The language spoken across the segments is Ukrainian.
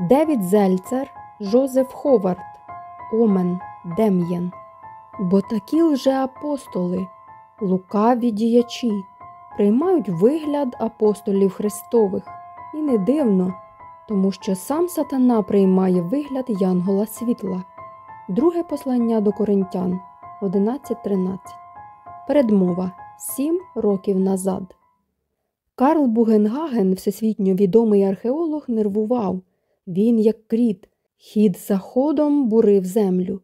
Девід Зельцер, Жозеф Ховард, Омен Дем'єн. Бо такі лжеапостоли, лукаві діячі, приймають вигляд апостолів Христових. І не дивно, тому що сам сатана приймає вигляд Янгола світла. Друге послання до Коринтян 11.13. Передмова сім років назад. Карл Бугенгаген, всесвітньо відомий археолог, нервував. Він, як кріт, хід за ходом бурив землю.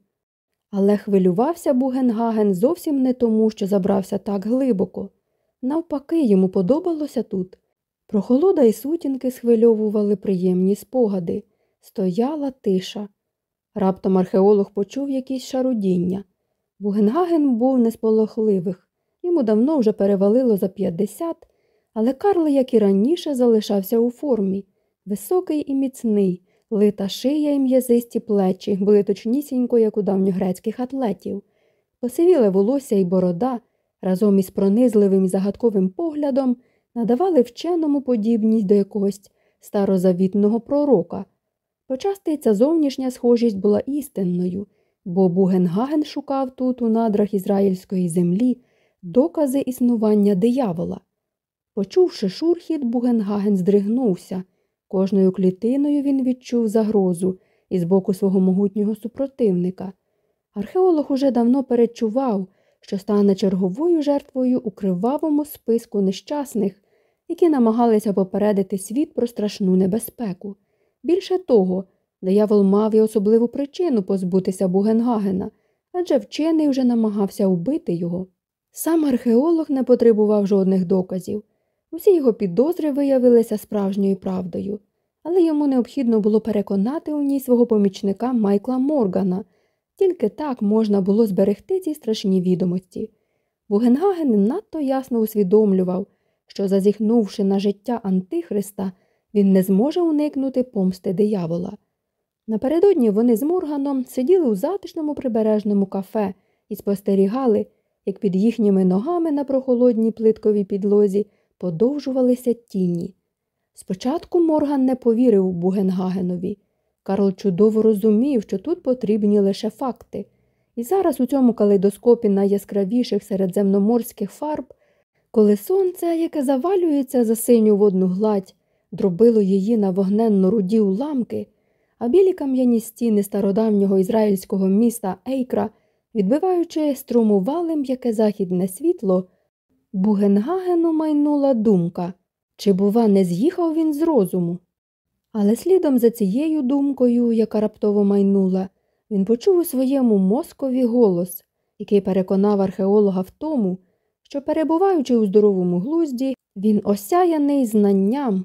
Але хвилювався Бугенгаген зовсім не тому, що забрався так глибоко. Навпаки, йому подобалося тут. Прохолода і сутінки схвильовували приємні спогади. Стояла тиша. Раптом археолог почув якісь шарудіння. Бугенгаген був несполохливих. Йому давно вже перевалило за 50, але Карл, як і раніше, залишався у формі. Високий і міцний, лита шия і м'язисті плечі були точнісінько, як у давньогрецьких атлетів. Посивіле волосся і борода разом із пронизливим і загадковим поглядом надавали вченому подібність до якогось старозавітного пророка. Почасти ця зовнішня схожість була істинною, бо Бугенгаген шукав тут, у надрах ізраїльської землі, докази існування диявола. Почувши шурхіт, Бугенгаген здригнувся. Кожною клітиною він відчув загрозу із боку свого могутнього супротивника. Археолог уже давно перечував, що стане черговою жертвою у кривавому списку нещасних, які намагалися попередити світ про страшну небезпеку. Більше того, диявол мав і особливу причину позбутися Бугенгагена, адже вчений вже намагався вбити його. Сам археолог не потребував жодних доказів. Усі його підозри виявилися справжньою правдою, але йому необхідно було переконати у ній свого помічника Майкла Моргана. Тільки так можна було зберегти ці страшні відомості. Бугенгаген надто ясно усвідомлював, що, зазіхнувши на життя Антихриста, він не зможе уникнути помсти диявола. Напередодні вони з Морганом сиділи у затишному прибережному кафе і спостерігали, як під їхніми ногами на прохолодній плитковій підлозі подовжувалися тіні. Спочатку Морган не повірив Бугенгагенові. Карл чудово розумів, що тут потрібні лише факти. І зараз у цьому калейдоскопі найяскравіших середземноморських фарб, коли сонце, яке завалюється за синю водну гладь, дробило її на вогненно руді уламки, а білі кам'яні стіни стародавнього ізраїльського міста Ейкра, відбиваючи струмували м'яке західне світло, Бугенгагену майнула думка чи, бува, не з'їхав він з розуму. Але слідом за цією думкою, яка раптово майнула, він почув у своєму мозкові голос, який переконав археолога в тому, що, перебуваючи у здоровому глузді, він осяяний знанням,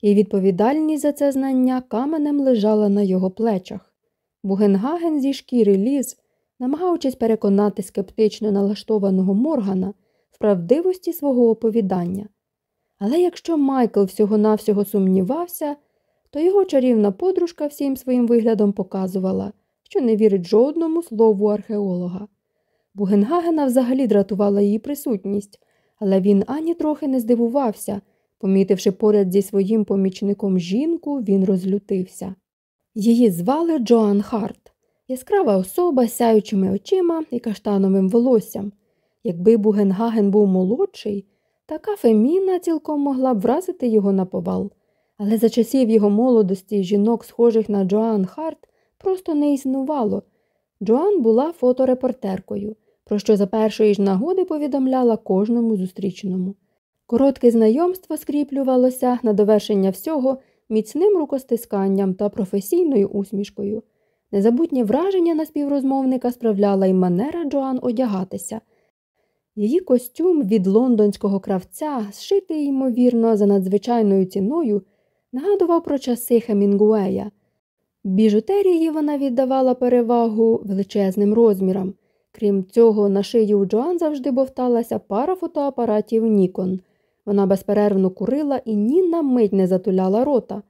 і відповідальність за це знання каменем лежала на його плечах. Бугенгаген зі шкіри ліз, намагаючись переконати скептично налаштованого Моргана в правдивості свого оповідання. Але якщо Майкл всього-навсього сумнівався, то його чарівна подружка всім своїм виглядом показувала, що не вірить жодному слову археолога. Бугенгагена взагалі дратувала її присутність, але він ані трохи не здивувався. Помітивши поряд зі своїм помічником жінку, він розлютився. Її звали Джоан Харт, яскрава особа з сяючими очима і каштановим волоссям. Якби Бугенгаген був молодший, така феміна цілком могла б вразити його на повал. Але за часів його молодості жінок, схожих на Джоан Харт, просто не існувало. Джоан була фоторепортеркою, про що за першої ж нагоди повідомляла кожному зустрічному. Коротке знайомство скріплювалося на довершення всього міцним рукостисканням та професійною усмішкою. Незабутнє враження на співрозмовника справляла й манера Джоан одягатися. Її костюм від лондонського кравця, зшитий, ймовірно, за надзвичайною ціною, нагадував про часи Хемінгуея. Біжутерії вона віддавала перевагу величезним розмірам. Крім цього, на шиї у Джоан завжди бовталася пара фотоапаратів Нікон. Вона безперервно курила і ні на мить не затуляла рота.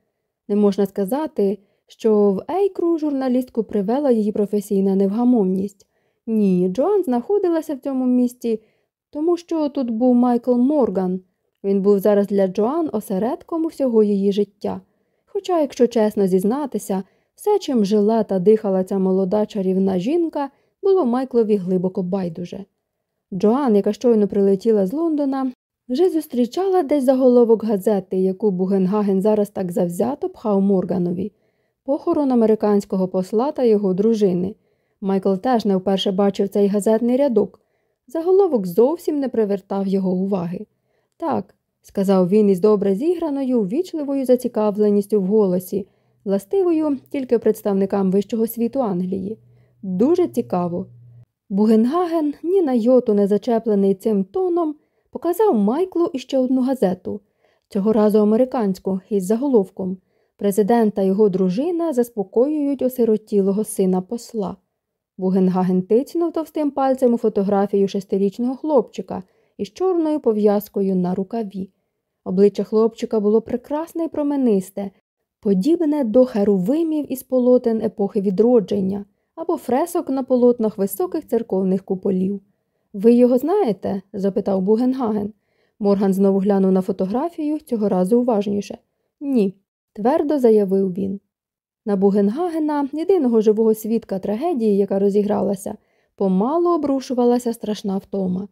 Не можна сказати, що в Ейкру журналістку привела її професійна невгамовність. Ні, Джоан знаходилася в цьому місті, тому що тут був Майкл Морган. Він був зараз для Джоан осередком усього її життя. Хоча, якщо чесно зізнатися, все, чим жила та дихала ця молода чарівна жінка, було Майклові глибоко байдуже. Джоан, яка щойно прилетіла з Лондона, вже зустрічала десь заголовок газети, яку Бугенгаген зараз так завзято пхав Морганові, похорон американського посла та його дружини. Майкл теж не вперше бачив цей газетний рядок. Заголовок зовсім не привертав його уваги. Так, сказав він із добре зіграною, ввічливою зацікавленістю в голосі, властивою тільки представникам вищого світу Англії. Дуже цікаво. Бугенгаген, ні на йоту не зачеплений цим тоном, показав Майклу іще одну газету, цього разу американську, із заголовком Президент та його дружина заспокоюють осиротілого сина посла. Бугенгаген тицнув товстим пальцем у фотографію шестирічного хлопчика із чорною пов'язкою на рукаві. Обличчя хлопчика було прекрасне і променисте, подібне до херувимів із полотен епохи відродження або фресок на полотнах високих церковних куполів. Ви його знаєте? запитав Бугенгаген. Морган знову глянув на фотографію, цього разу уважніше. Ні, твердо заявив він. На Бугенгагена, єдиного живого свідка трагедії, яка розігралася, помалу обрушувалася страшна втома.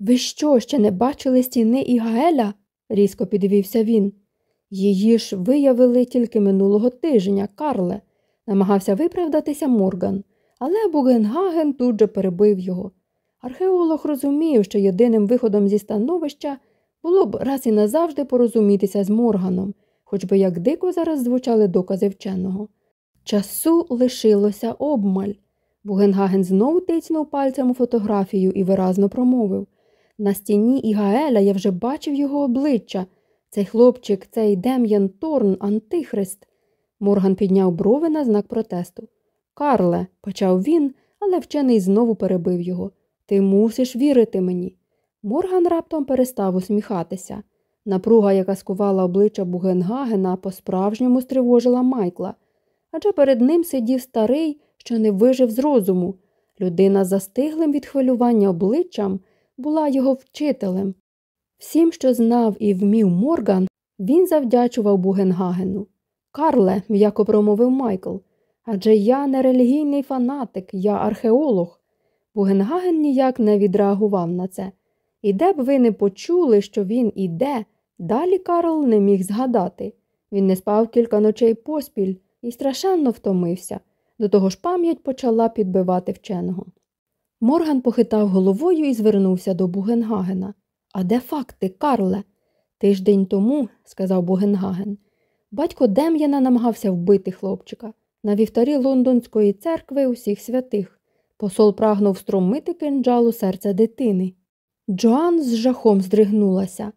Ви що, ще не бачили стіни Ігаеля? різко підвівся він. Її ж виявили тільки минулого тижня, Карле, намагався виправдатися Морган, але Бугенгаген тут же перебив його. Археолог розумів, що єдиним виходом зі становища було б раз і назавжди порозумітися з Морганом, хоч би як дико зараз звучали докази вченого. Часу лишилося обмаль. Бугенгаген знову тицнув пальцем у фотографію і виразно промовив на стіні Ігаеля я вже бачив його обличчя. Цей хлопчик, цей Дем'ян Торн, Антихрист. Морган підняв брови на знак протесту. Карле, почав він, але вчений знову перебив його. Ти мусиш вірити мені. Морган раптом перестав усміхатися. Напруга, яка скувала обличчя Бугенгагена, по-справжньому стривожила Майкла. Адже перед ним сидів старий, що не вижив з розуму. Людина застиглим від хвилювання обличчям була його вчителем. Всім, що знав і вмів Морган, він завдячував Бугенгагену. Карле, м'яко промовив Майкл, адже я не релігійний фанатик, я археолог. Бугенгаген ніяк не відреагував на це. І де б ви не почули, що він іде, далі Карл не міг згадати. Він не спав кілька ночей поспіль і страшенно втомився. До того ж пам'ять почала підбивати вченого. Морган похитав головою і звернувся до Бугенгагена. А де факти, Карле? Тиждень тому, сказав Бугенгаген, батько Дем'яна намагався вбити хлопчика на вівтарі лондонської церкви усіх святих. Посол прагнув струмити кинджалу серця дитини. Джоан з жахом здригнулася.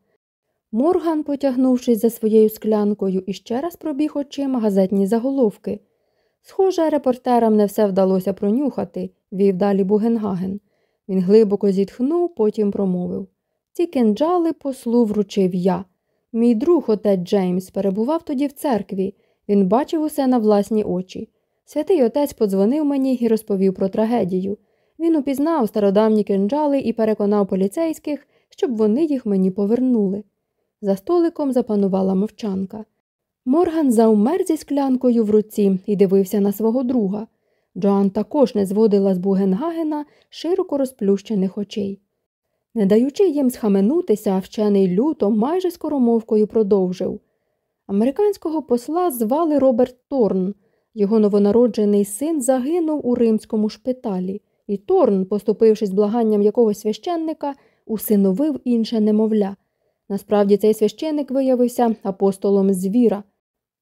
Морган, потягнувшись за своєю склянкою, іще раз пробіг очима газетні заголовки. Схоже, репортерам не все вдалося пронюхати, вів далі Бугенгаген. Він глибоко зітхнув, потім промовив Ці кинджали послу вручив я. Мій друг, отець Джеймс, перебував тоді в церкві. Він бачив усе на власні очі. Святий отець подзвонив мені і розповів про трагедію. Він упізнав стародавні кинджали і переконав поліцейських, щоб вони їх мені повернули. За столиком запанувала мовчанка. Морган заумер зі склянкою в руці і дивився на свого друга. Джоан також не зводила з Бугенгагена широко розплющених очей. Не даючи їм схаменутися, вчений люто майже скоромовкою продовжив. Американського посла звали Роберт Торн. Його новонароджений син загинув у римському шпиталі, і Торн, поступившись благанням якогось священника, усиновив інше немовля. Насправді цей священник виявився апостолом звіра.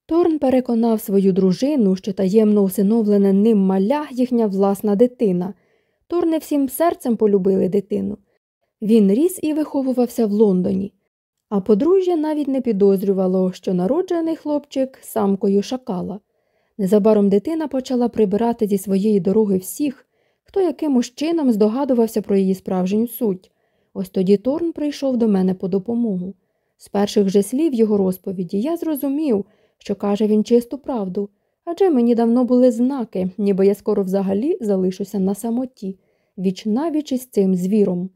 Торн переконав свою дружину, що таємно усиновлене ним маля їхня власна дитина. Торни всім серцем полюбили дитину. Він ріс і виховувався в Лондоні, а подружжя навіть не підозрювало, що народжений хлопчик самкою шакала. Незабаром дитина почала прибирати зі своєї дороги всіх, хто якимось чином здогадувався про її справжню суть. Ось тоді Торн прийшов до мене по допомогу. З перших же слів його розповіді я зрозумів, що каже він чисту правду, адже мені давно були знаки, ніби я скоро взагалі залишуся на самоті, віч навіч із цим звіром.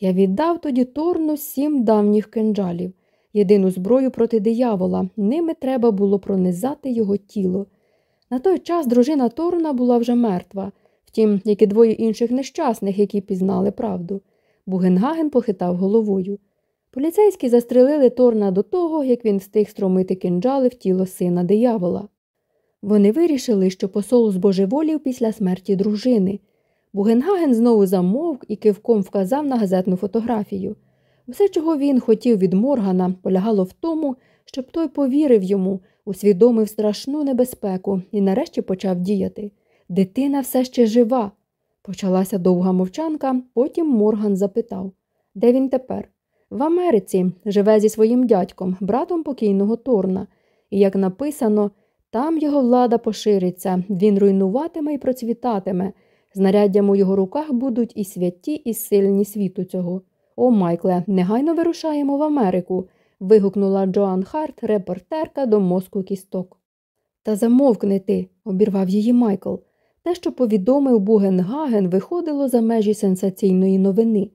Я віддав тоді Торну сім давніх кинджалів. єдину зброю проти диявола, ними треба було пронизати його тіло. На той час дружина Торна була вже мертва, втім, як і двоє інших нещасних, які пізнали правду. Бугенгаген похитав головою. Поліцейські застрелили Торна до того, як він встиг стромити кинджали в тіло сина диявола. Вони вирішили, що посол збожеволів після смерті дружини. Бугенгаген знову замовк і кивком вказав на газетну фотографію. Все, чого він хотів від Моргана, полягало в тому, щоб той повірив йому, усвідомив страшну небезпеку і нарешті почав діяти. Дитина все ще жива. Почалася довга мовчанка, потім Морган запитав Де він тепер? В Америці живе зі своїм дядьком, братом покійного Торна, і, як написано, там його влада пошириться, він руйнуватиме і процвітатиме. Знаряддям у його руках будуть і святі, і сильні світу цього. О, Майкле, негайно вирушаємо в Америку. вигукнула Джоан Харт, репортерка до мозку кісток. Та замовкни ти, обірвав її Майкл. Те, що повідомив Бугенгаген, виходило за межі сенсаційної новини.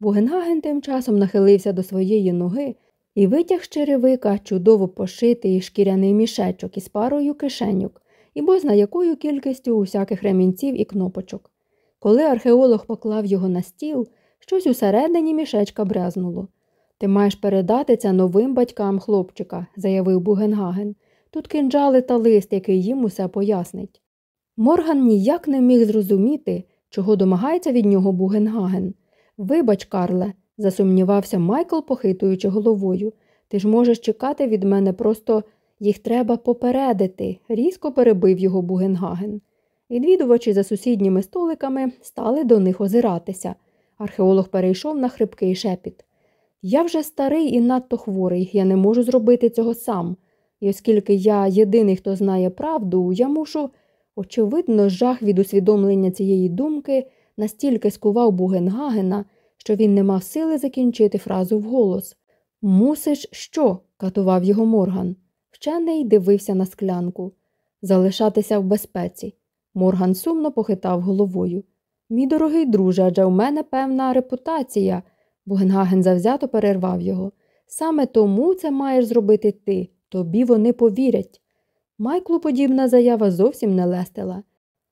Бугенгаген тим часом нахилився до своєї ноги і витяг з черевика чудово пошитий шкіряний мішечок із парою кишеньок і бозна якою кількістю усяких ремінців і кнопочок. Коли археолог поклав його на стіл, щось усередині мішечка брязнуло. Ти маєш передати це новим батькам хлопчика, заявив Бугенгаген. Тут кинджали та лист, який їм усе пояснить. Морган ніяк не міг зрозуміти, чого домагається від нього Бугенгаген. Вибач, Карле, засумнівався Майкл, похитуючи головою. Ти ж можеш чекати від мене, просто їх треба попередити, різко перебив його Бугенгаген. Відвідувачі за сусідніми столиками стали до них озиратися. Археолог перейшов на хрипкий шепіт. Я вже старий і надто хворий, я не можу зробити цього сам. І оскільки я єдиний, хто знає правду, я мушу. Очевидно, жах від усвідомлення цієї думки настільки скував Бугенгагена, що він не мав сили закінчити фразу вголос. Мусиш що? катував його Морган. Вчений дивився на склянку. Залишатися в безпеці. Морган сумно похитав головою. Мій дорогий друже, адже у мене певна репутація. Бугенгаген завзято перервав його. Саме тому це маєш зробити ти, тобі вони повірять. Майклу подібна заява зовсім не лестила.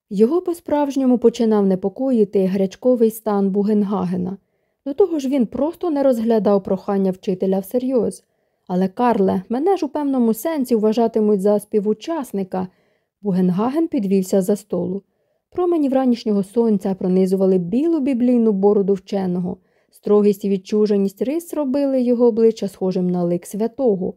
Його по-справжньому починав непокоїти гарячковий стан Бугенгагена. До того ж він просто не розглядав прохання вчителя всерйоз. Але, Карле, мене ж у певному сенсі вважатимуть за співучасника. Бугенгаген підвівся за столу. Промені вранішнього сонця пронизували білу біблійну бороду вченого. Строгість і відчуженість рис робили його обличчя схожим на лик святого.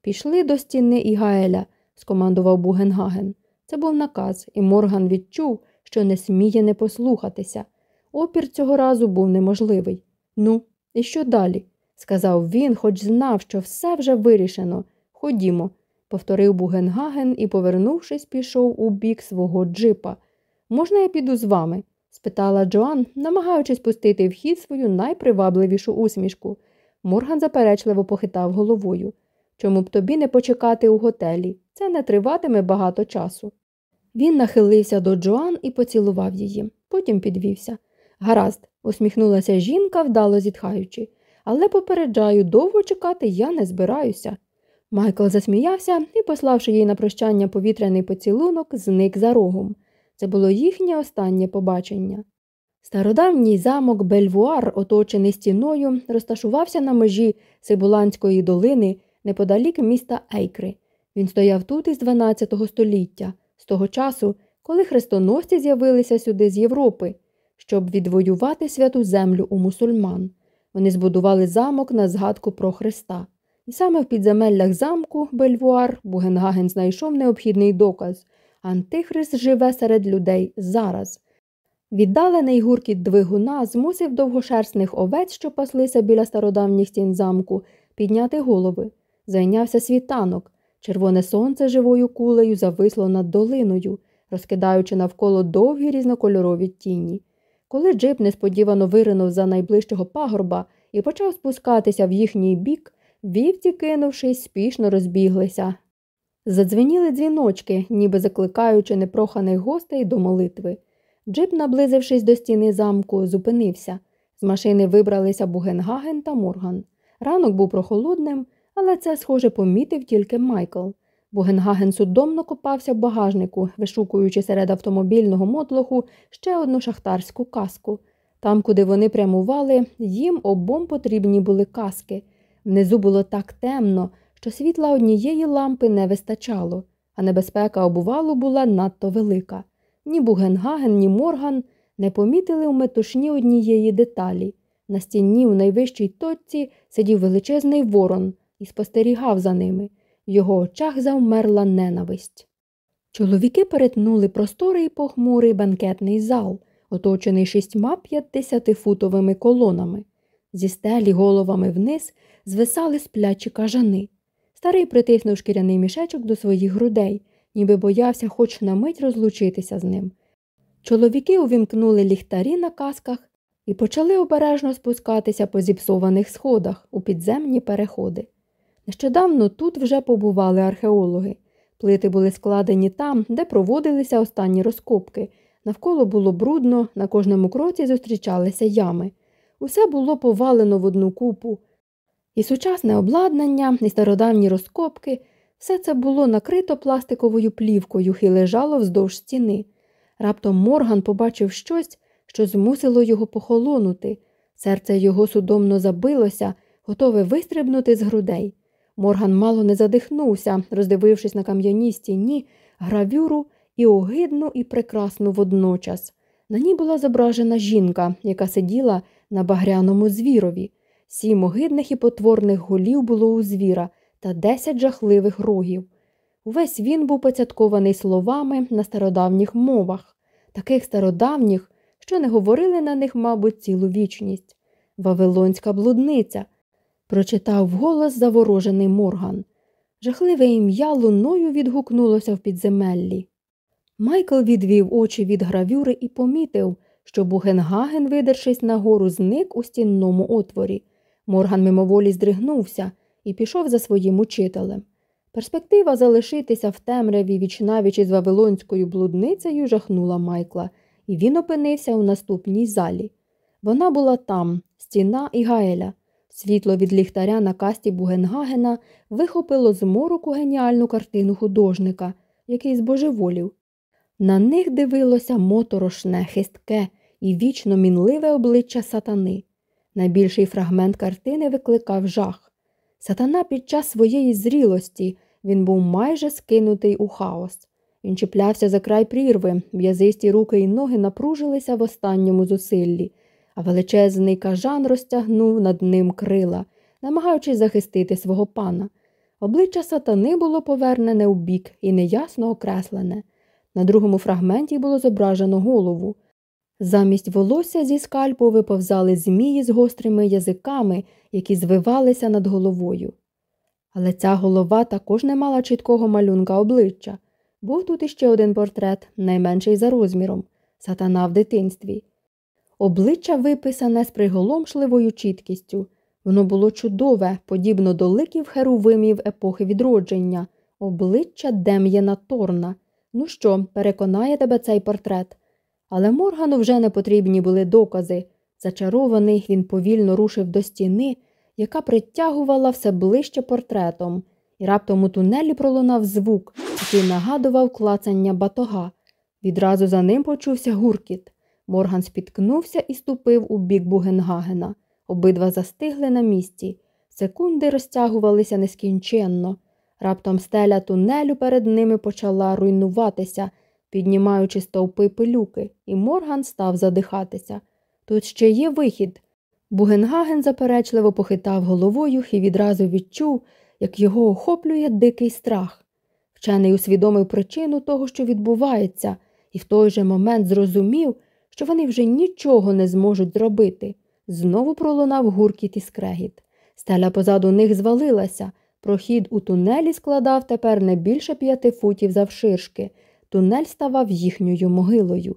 Пішли до стіни Ігаеля, скомандував Бугенгаген. Це був наказ, і Морган відчув, що не сміє не послухатися. Опір цього разу був неможливий. Ну, і що далі? сказав він, хоч знав, що все вже вирішено. Ходімо, повторив Бугенгаген і, повернувшись, пішов у бік свого джипа. Можна я піду з вами? спитала Джоан, намагаючись пустити в хід свою найпривабливішу усмішку. Морган заперечливо похитав головою. Чому б тобі не почекати у готелі? Це не триватиме багато часу. Він нахилився до Джоан і поцілував її, потім підвівся. Гаразд, усміхнулася жінка, вдало зітхаючи, але попереджаю, довго чекати я не збираюся. Майкл засміявся і, пославши їй на прощання повітряний поцілунок, зник за рогом. Це було їхнє останнє побачення. Стародавній замок Бельвуар, оточений стіною, розташувався на межі Сибуланської долини неподалік міста Ейкри. Він стояв тут із 12 століття, з того часу, коли хрестоносці з'явилися сюди з Європи, щоб відвоювати святу землю у мусульман. Вони збудували замок на згадку про Христа. І саме в підземеллях замку Бельвуар Бугенгаген знайшов необхідний доказ Антихрист живе серед людей зараз. Віддалений гуркіт двигуна змусив довгошерстних овець, що паслися біля стародавніх стін замку, підняти голови. Зайнявся світанок. Червоне сонце живою кулею зависло над долиною, розкидаючи навколо довгі різнокольорові тіні. Коли джип несподівано виринув за найближчого пагорба і почав спускатися в їхній бік, вівці, кинувшись, спішно розбіглися. Задзвеніли дзвіночки, ніби закликаючи непроханих гостей до молитви. Джип, наблизившись до стіни замку, зупинився. З машини вибралися Бугенгаген та Морган. Ранок був прохолодним, але це, схоже, помітив тільки Майкл. Бугенгаген судомно копався в багажнику, вишукуючи серед автомобільного мотлоху ще одну шахтарську каску. Там, куди вони прямували, їм обом потрібні були каски. Внизу було так темно, що світла однієї лампи не вистачало, а небезпека обувалу була надто велика. Ні Бугенгаген, ні Морган не помітили у метушні однієї деталі. На стіні у найвищій точці сидів величезний ворон і спостерігав за ними. В його очах завмерла ненависть. Чоловіки перетнули просторий похмурий банкетний зал, оточений шістьма п'ятдесятифутовими колонами. Зі стелі головами вниз звисали сплячі кажани. Старий притиснув шкіряний мішечок до своїх грудей, ніби боявся хоч на мить розлучитися з ним. Чоловіки увімкнули ліхтарі на касках і почали обережно спускатися по зіпсованих сходах у підземні переходи. Нещодавно тут вже побували археологи. Плити були складені там, де проводилися останні розкопки. Навколо було брудно, на кожному кроці зустрічалися ями. Усе було повалено в одну купу. І сучасне обладнання, і стародавні розкопки, все це було накрито пластиковою плівкою і лежало вздовж стіни. Раптом Морган побачив щось, що змусило його похолонути. Серце його судомно забилося, готове вистрибнути з грудей. Морган мало не задихнувся, роздивившись на кам'яній стіні, гравюру і огидну, і прекрасну водночас. На ній була зображена жінка, яка сиділа на багряному звірові. Сім огидних і потворних голів було у звіра та десять жахливих рогів. Увесь він був поцяткований словами на стародавніх мовах, таких стародавніх, що не говорили на них, мабуть, цілу вічність. Вавилонська блудниця, прочитав вголос заворожений Морган. Жахливе ім'я луною відгукнулося в підземеллі. Майкл відвів очі від гравюри і помітив, що Бугенгаген, видершись нагору, зник у стінному отворі. Морган мимоволі здригнувся і пішов за своїм учителем. Перспектива залишитися в темряві вічнавіч із Вавилонською блудницею жахнула Майкла, і він опинився у наступній залі. Вона була там, стіна і Гаеля. Світло від ліхтаря на касті Бугенгагена вихопило з мороку геніальну картину художника, який збожеволів. На них дивилося моторошне, хистке і вічно мінливе обличчя сатани. Найбільший фрагмент картини викликав жах. Сатана під час своєї зрілості він був майже скинутий у хаос. Він чіплявся за край прірви, в'язисті руки і ноги напружилися в останньому зусиллі, а величезний кажан розтягнув над ним крила, намагаючись захистити свого пана. Обличчя сатани було повернене у бік і неясно окреслене. На другому фрагменті було зображено голову. Замість волосся зі скальпу виповзали змії з гострими язиками, які звивалися над головою. Але ця голова також не мала чіткого малюнка обличчя. Був тут іще один портрет, найменший за розміром сатана в дитинстві. Обличчя виписане з приголомшливою чіткістю. Воно було чудове, подібно до ликів херувимів епохи відродження, обличчя Дем'єна Торна. Ну що, переконає тебе цей портрет? Але Моргану вже не потрібні були докази. Зачарований, він повільно рушив до стіни, яка притягувала все ближче портретом, і раптом у тунелі пролунав звук, який нагадував клацання батога. Відразу за ним почувся гуркіт. Морган спіткнувся і ступив у бік Бугенгагена. Обидва застигли на місці. Секунди розтягувалися нескінченно. Раптом стеля тунелю перед ними почала руйнуватися, піднімаючи стовпи пилюки, і Морган став задихатися. Тут ще є вихід. Бугенгаген заперечливо похитав головою і відразу відчув, як його охоплює дикий страх. Вчений усвідомив причину того, що відбувається, і в той же момент зрозумів, що вони вже нічого не зможуть зробити. Знову пролунав гуркіт і скрегіт. Стеля позаду них звалилася. Прохід у тунелі складав тепер не більше п'яти футів завширшки. Тунель ставав їхньою могилою.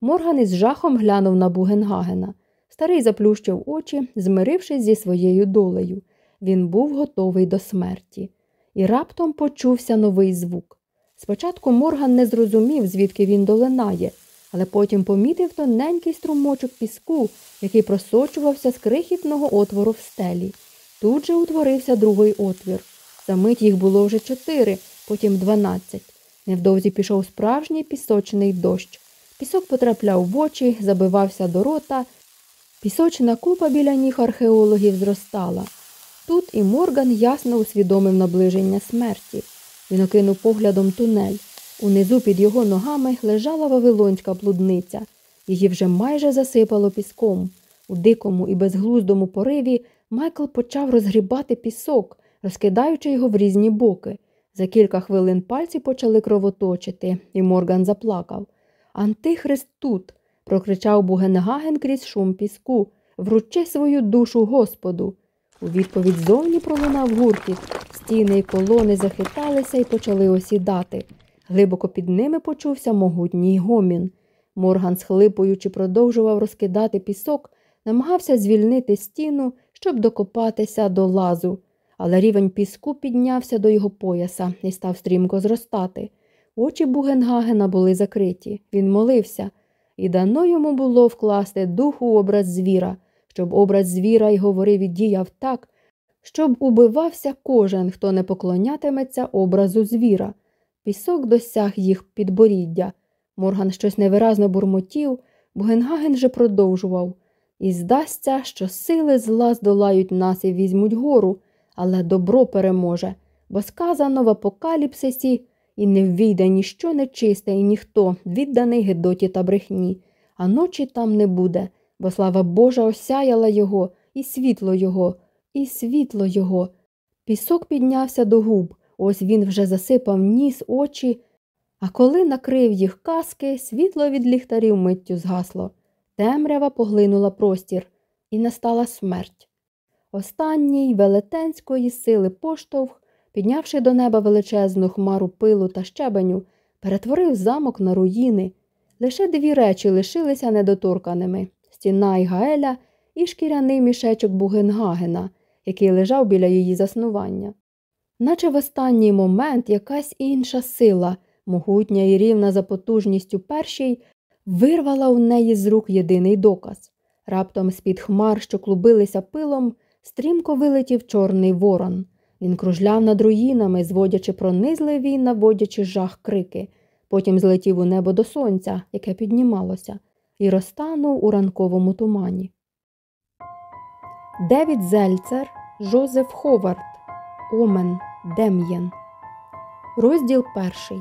Морган із жахом глянув на Бугенгагена. Старий заплющив очі, змирившись зі своєю долею. Він був готовий до смерті. І раптом почувся новий звук. Спочатку Морган не зрозумів, звідки він долинає, але потім помітив тоненький струмочок піску, який просочувався з крихітного отвору в стелі. Тут же утворився другий отвір. За мить їх було вже чотири, потім дванадцять. Невдовзі пішов справжній пісочний дощ. Пісок потрапляв в очі, забивався до рота. Пісочна купа біля ніг археологів зростала. Тут і Морган ясно усвідомив наближення смерті. Він окинув поглядом тунель. Унизу під його ногами лежала вавилонська блудниця. Її вже майже засипало піском. У дикому і безглуздому пориві Майкл почав розгрібати пісок, розкидаючи його в різні боки. За кілька хвилин пальці почали кровоточити, і Морган заплакав. Антихрист тут. прокричав Бугенгаген крізь шум піску. Вручи свою душу Господу. У відповідь зовні пролунав гуркіт. Стіни й колони захиталися і почали осідати. Глибоко під ними почувся могутній гомін. Морган, схлипуючи, продовжував розкидати пісок, намагався звільнити стіну, щоб докопатися до лазу, але рівень піску піднявся до його пояса і став стрімко зростати. Очі Бугенгагена були закриті. Він молився, і дано йому було вкласти дух у образ звіра, щоб образ звіра й говорив і діяв так, щоб убивався кожен, хто не поклонятиметься образу звіра. Пісок досяг їх підборіддя. Морган щось невиразно бурмотів, Бугенгаген же продовжував. І здасться, що сили зла здолають нас і візьмуть гору, але добро переможе, бо сказано в апокаліпсисі і не ввійде ніщо нечисте, і ніхто, відданий Гедоті та брехні, а ночі там не буде, бо слава Божа осяяла його, і світло його, і світло його. Пісок піднявся до губ, ось він вже засипав ніс, очі, а коли накрив їх каски, світло від ліхтарів миттю згасло. Темрява поглинула простір, і настала смерть. Останній велетенської сили поштовх, піднявши до неба величезну хмару пилу та щебеню, перетворив замок на руїни. Лише дві речі лишилися недоторканими стіна Ігаеля і шкіряний мішечок Бугенгагена, який лежав біля її заснування. Наче в останній момент якась інша сила, могутня і рівна за потужністю першій, вирвала у неї з рук єдиний доказ. Раптом з-під хмар, що клубилися пилом, стрімко вилетів чорний ворон. Він кружляв над руїнами, зводячи пронизливі й наводячи жах крики. Потім злетів у небо до сонця, яке піднімалося, і розтанув у ранковому тумані. Девід Зельцер, Жозеф Ховард, Омен Дем'єн. Розділ перший.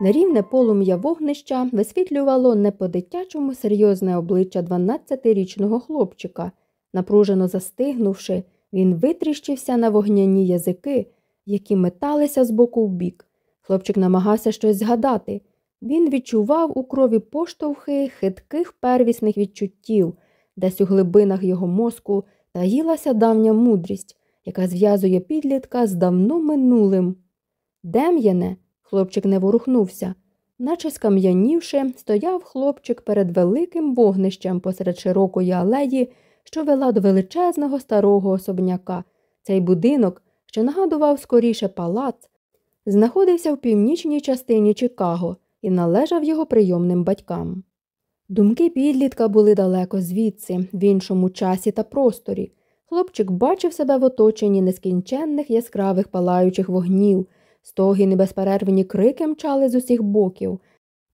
Нерівне полум'я вогнища висвітлювало не по дитячому серйозне обличчя 12-річного хлопчика. Напружено застигнувши, він витріщився на вогняні язики, які металися з боку в бік. Хлопчик намагався щось згадати. Він відчував у крові поштовхи хитких первісних відчуттів, десь у глибинах його мозку таїлася давня мудрість, яка зв'язує підлітка з давно минулим. Дем'яне, хлопчик не ворухнувся. Наче скам'янівши, стояв хлопчик перед великим вогнищем посеред широкої алеї, що вела до величезного старого особняка. Цей будинок, що нагадував скоріше палац, знаходився в північній частині Чикаго і належав його прийомним батькам. Думки підлітка були далеко звідси, в іншому часі та просторі. Хлопчик бачив себе в оточенні нескінченних яскравих палаючих вогнів, стоги небезперервні крики мчали з усіх боків.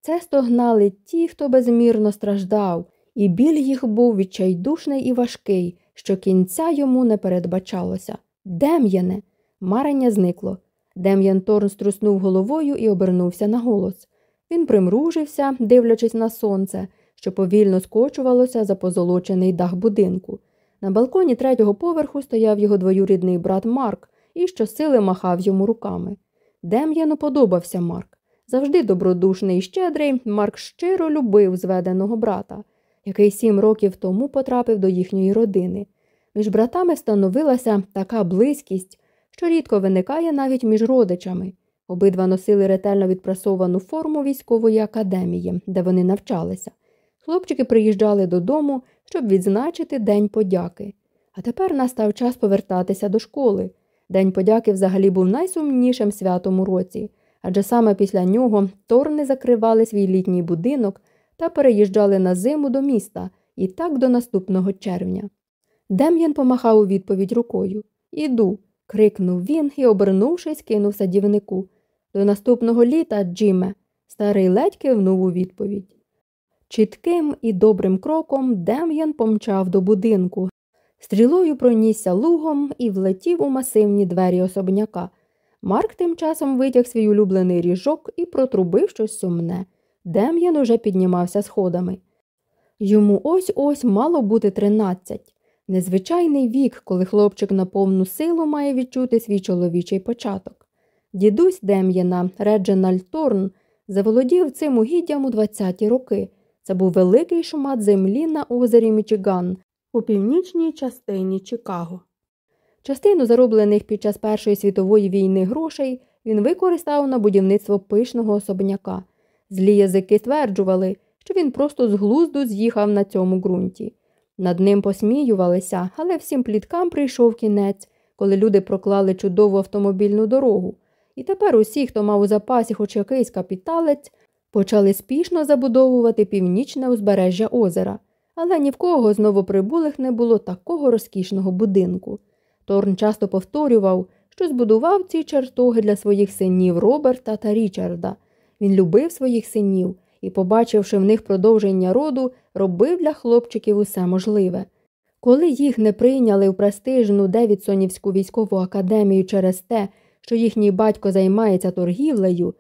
Це стогнали ті, хто безмірно страждав, і біль їх був відчайдушний і важкий, що кінця йому не передбачалося. Дем'яне. Марення зникло. Дем'ян Торн струснув головою і обернувся на голос. Він примружився, дивлячись на сонце, що повільно скочувалося за позолочений дах будинку. На балконі третього поверху стояв його двоюрідний брат Марк і щосили махав йому руками. Дем'яну подобався Марк. Завжди добродушний і щедрий, Марк щиро любив зведеного брата, який сім років тому потрапив до їхньої родини. Між братами встановилася така близькість, що рідко виникає навіть між родичами. Обидва носили ретельно відпрасовану форму військової академії, де вони навчалися. Хлопчики приїжджали додому, щоб відзначити День подяки. А тепер настав час повертатися до школи. День подяки взагалі був найсумнішим святом у році, адже саме після нього торни закривали свій літній будинок та переїжджали на зиму до міста і так до наступного червня. Дем'ян помахав у відповідь рукою. Іду. крикнув він і, обернувшись, кинув садівнику. До наступного літа, Джиме, старий ледь кивнув у відповідь. Чітким і добрим кроком Дем'ян помчав до будинку. Стрілою пронісся лугом і влетів у масивні двері особняка. Марк тим часом витяг свій улюблений ріжок і протрубив щось сумне. Дем'ян уже піднімався сходами. Йому ось ось мало бути тринадцять. Незвичайний вік, коли хлопчик на повну силу має відчути свій чоловічий початок. Дідусь Дем'яна, Редженальд Торн, заволодів цим угіддям у 20-ті роки. Це був великий шумат землі на озері Мічиган у північній частині Чикаго. Частину зароблених під час Першої світової війни грошей він використав на будівництво пишного особняка. Злі язики стверджували, що він просто з глузду з'їхав на цьому ґрунті. Над ним посміювалися, але всім пліткам прийшов кінець, коли люди проклали чудову автомобільну дорогу. І тепер усі, хто мав у запасі хоч якийсь капіталець, почали спішно забудовувати північне узбережжя озера, але ні в кого з новоприбулих не було такого розкішного будинку. Торн часто повторював, що збудував ці чертоги для своїх синів Роберта та Річарда. Він любив своїх синів і, побачивши в них продовження роду, робив для хлопчиків усе можливе. Коли їх не прийняли в престижну Девідсонівську військову академію через те, що їхній батько займається торгівлею,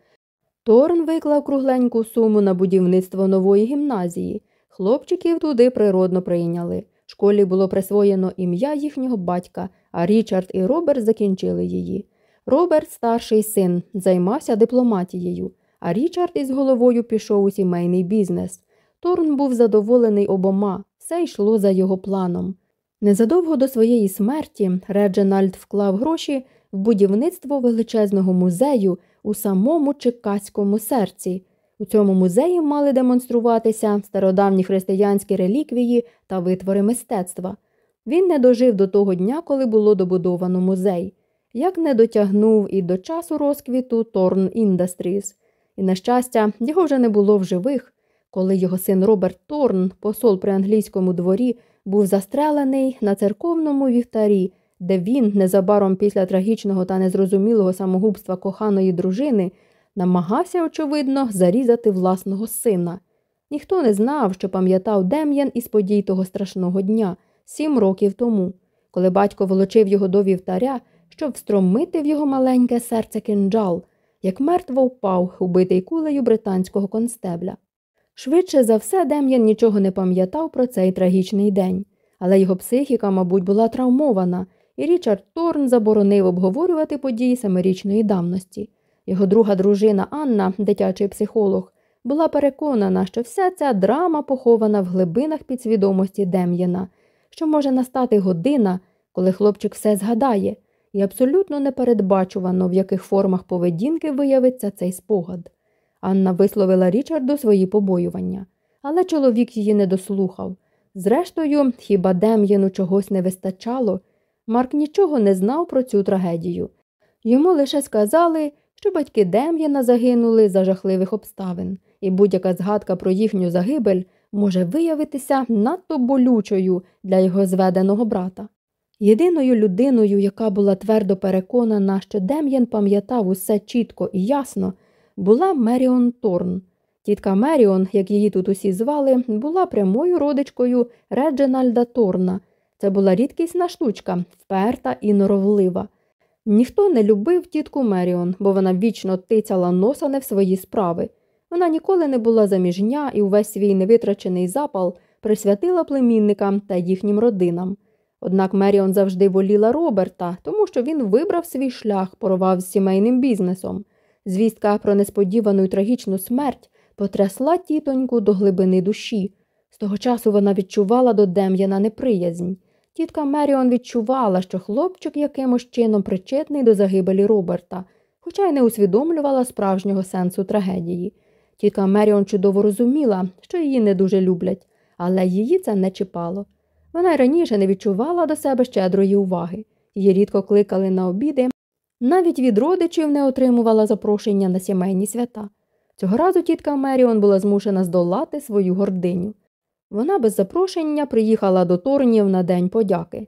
Торн виклав кругленьку суму на будівництво нової гімназії. Хлопчиків туди природно прийняли. Школі було присвоєно ім'я їхнього батька, а Річард і Роберт закінчили її. Роберт, старший син, займався дипломатією, а Річард із головою пішов у сімейний бізнес. Торн був задоволений обома, все йшло за його планом. Незадовго до своєї смерті Редженальд вклав гроші в будівництво величезного музею у самому Чикаському серці. У цьому музеї мали демонструватися стародавні християнські реліквії та витвори мистецтва. Він не дожив до того дня, коли було добудовано музей, як не дотягнув і до часу розквіту Торн Індастріс. І, на щастя, його вже не було в живих, коли його син Роберт Торн, посол при англійському дворі, був застрелений на церковному вівтарі, де він, незабаром після трагічного та незрозумілого самогубства коханої дружини, намагався, очевидно, зарізати власного сина. Ніхто не знав, що пам'ятав Дем'ян із подій того страшного дня, сім років тому, коли батько волочив його до вівтаря, щоб встромити в його маленьке серце кинджал, як мертво впав, убитий кулею британського констебля. Швидше за все, Дем'ян нічого не пам'ятав про цей трагічний день, але його психіка, мабуть, була травмована, і Річард Торн заборонив обговорювати події семирічної давності. Його друга дружина Анна, дитячий психолог, була переконана, що вся ця драма похована в глибинах підсвідомості Дем'яна, що може настати година, коли хлопчик все згадає, і абсолютно непередбачувано, в яких формах поведінки виявиться цей спогад. Анна висловила Річарду свої побоювання, але чоловік її не дослухав. Зрештою, хіба Дем'яну чогось не вистачало? Марк нічого не знав про цю трагедію. Йому лише сказали, що батьки Дем'яна загинули за жахливих обставин, і будь-яка згадка про їхню загибель може виявитися надто болючою для його зведеного брата. Єдиною людиною, яка була твердо переконана, що Дем'ян пам'ятав усе чітко і ясно, була Меріон Торн. Тітка Меріон, як її тут усі звали, була прямою родичкою Редженальда Торна. Це була рідкісна штучка, вперта і норовлива. Ніхто не любив тітку Меріон, бо вона вічно тицяла носа не в свої справи. Вона ніколи не була заміжня і увесь свій невитрачений запал присвятила племінникам та їхнім родинам. Однак Меріон завжди воліла Роберта, тому що він вибрав свій шлях, порвав з сімейним бізнесом. Звістка про несподівану і трагічну смерть потрясла тітоньку до глибини душі. З того часу вона відчувала до Дем'яна неприязнь. Тітка Меріон відчувала, що хлопчик якимось чином причетний до загибелі Роберта, хоча й не усвідомлювала справжнього сенсу трагедії. Тітка Меріон чудово розуміла, що її не дуже люблять, але її це не чіпало. Вона й раніше не відчувала до себе щедрої уваги. Її рідко кликали на обіди, навіть від родичів не отримувала запрошення на сімейні свята. Цього разу тітка Меріон була змушена здолати свою гординю. Вона без запрошення приїхала до Торнів на День подяки.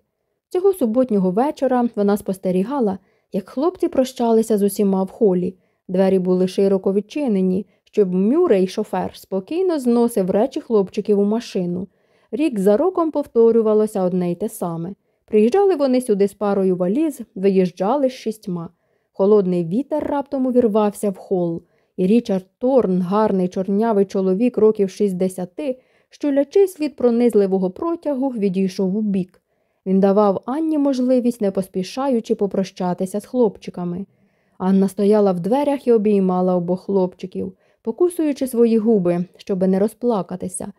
Цього суботнього вечора вона спостерігала, як хлопці прощалися з усіма в холі. Двері були широко відчинені, щоб Мюрей, шофер, спокійно зносив речі хлопчиків у машину. Рік за роком повторювалося одне й те саме. Приїжджали вони сюди з парою валіз, виїжджали з шістьма. Холодний вітер раптом увірвався в хол, і Річард Торн, гарний чорнявий чоловік років 60, щулячись від пронизливого протягу, відійшов у бік. Він давав Анні можливість, не поспішаючи попрощатися з хлопчиками. Анна стояла в дверях і обіймала обох хлопчиків, покусуючи свої губи, щоби не розплакатися.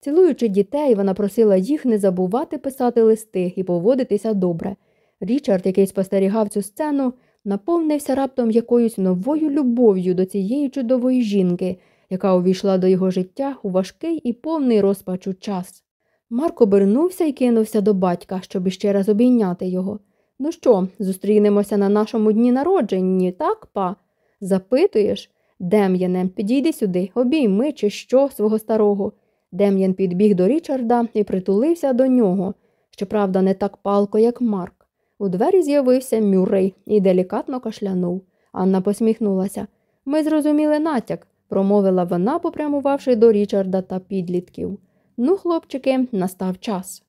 Цілуючи дітей, вона просила їх не забувати писати листи і поводитися добре. Річард, який спостерігав цю сцену, наповнився раптом якоюсь новою любов'ю до цієї чудової жінки, яка увійшла до його життя у важкий і повний розпачу час. Марк обернувся і кинувся до батька, щоб іще раз обійняти його. Ну що, зустрінемося на нашому дні народженні, так, па? Запитуєш? Дем'яне, підійди сюди, обійми, чи що свого старого. Дем'ян підбіг до Річарда і притулився до нього, щоправда, не так палко, як Марк. У двері з'явився Мюррей і делікатно кашлянув. Анна посміхнулася. Ми зрозуміли натяк, промовила вона, попрямувавши до Річарда та підлітків. Ну, хлопчики, настав час.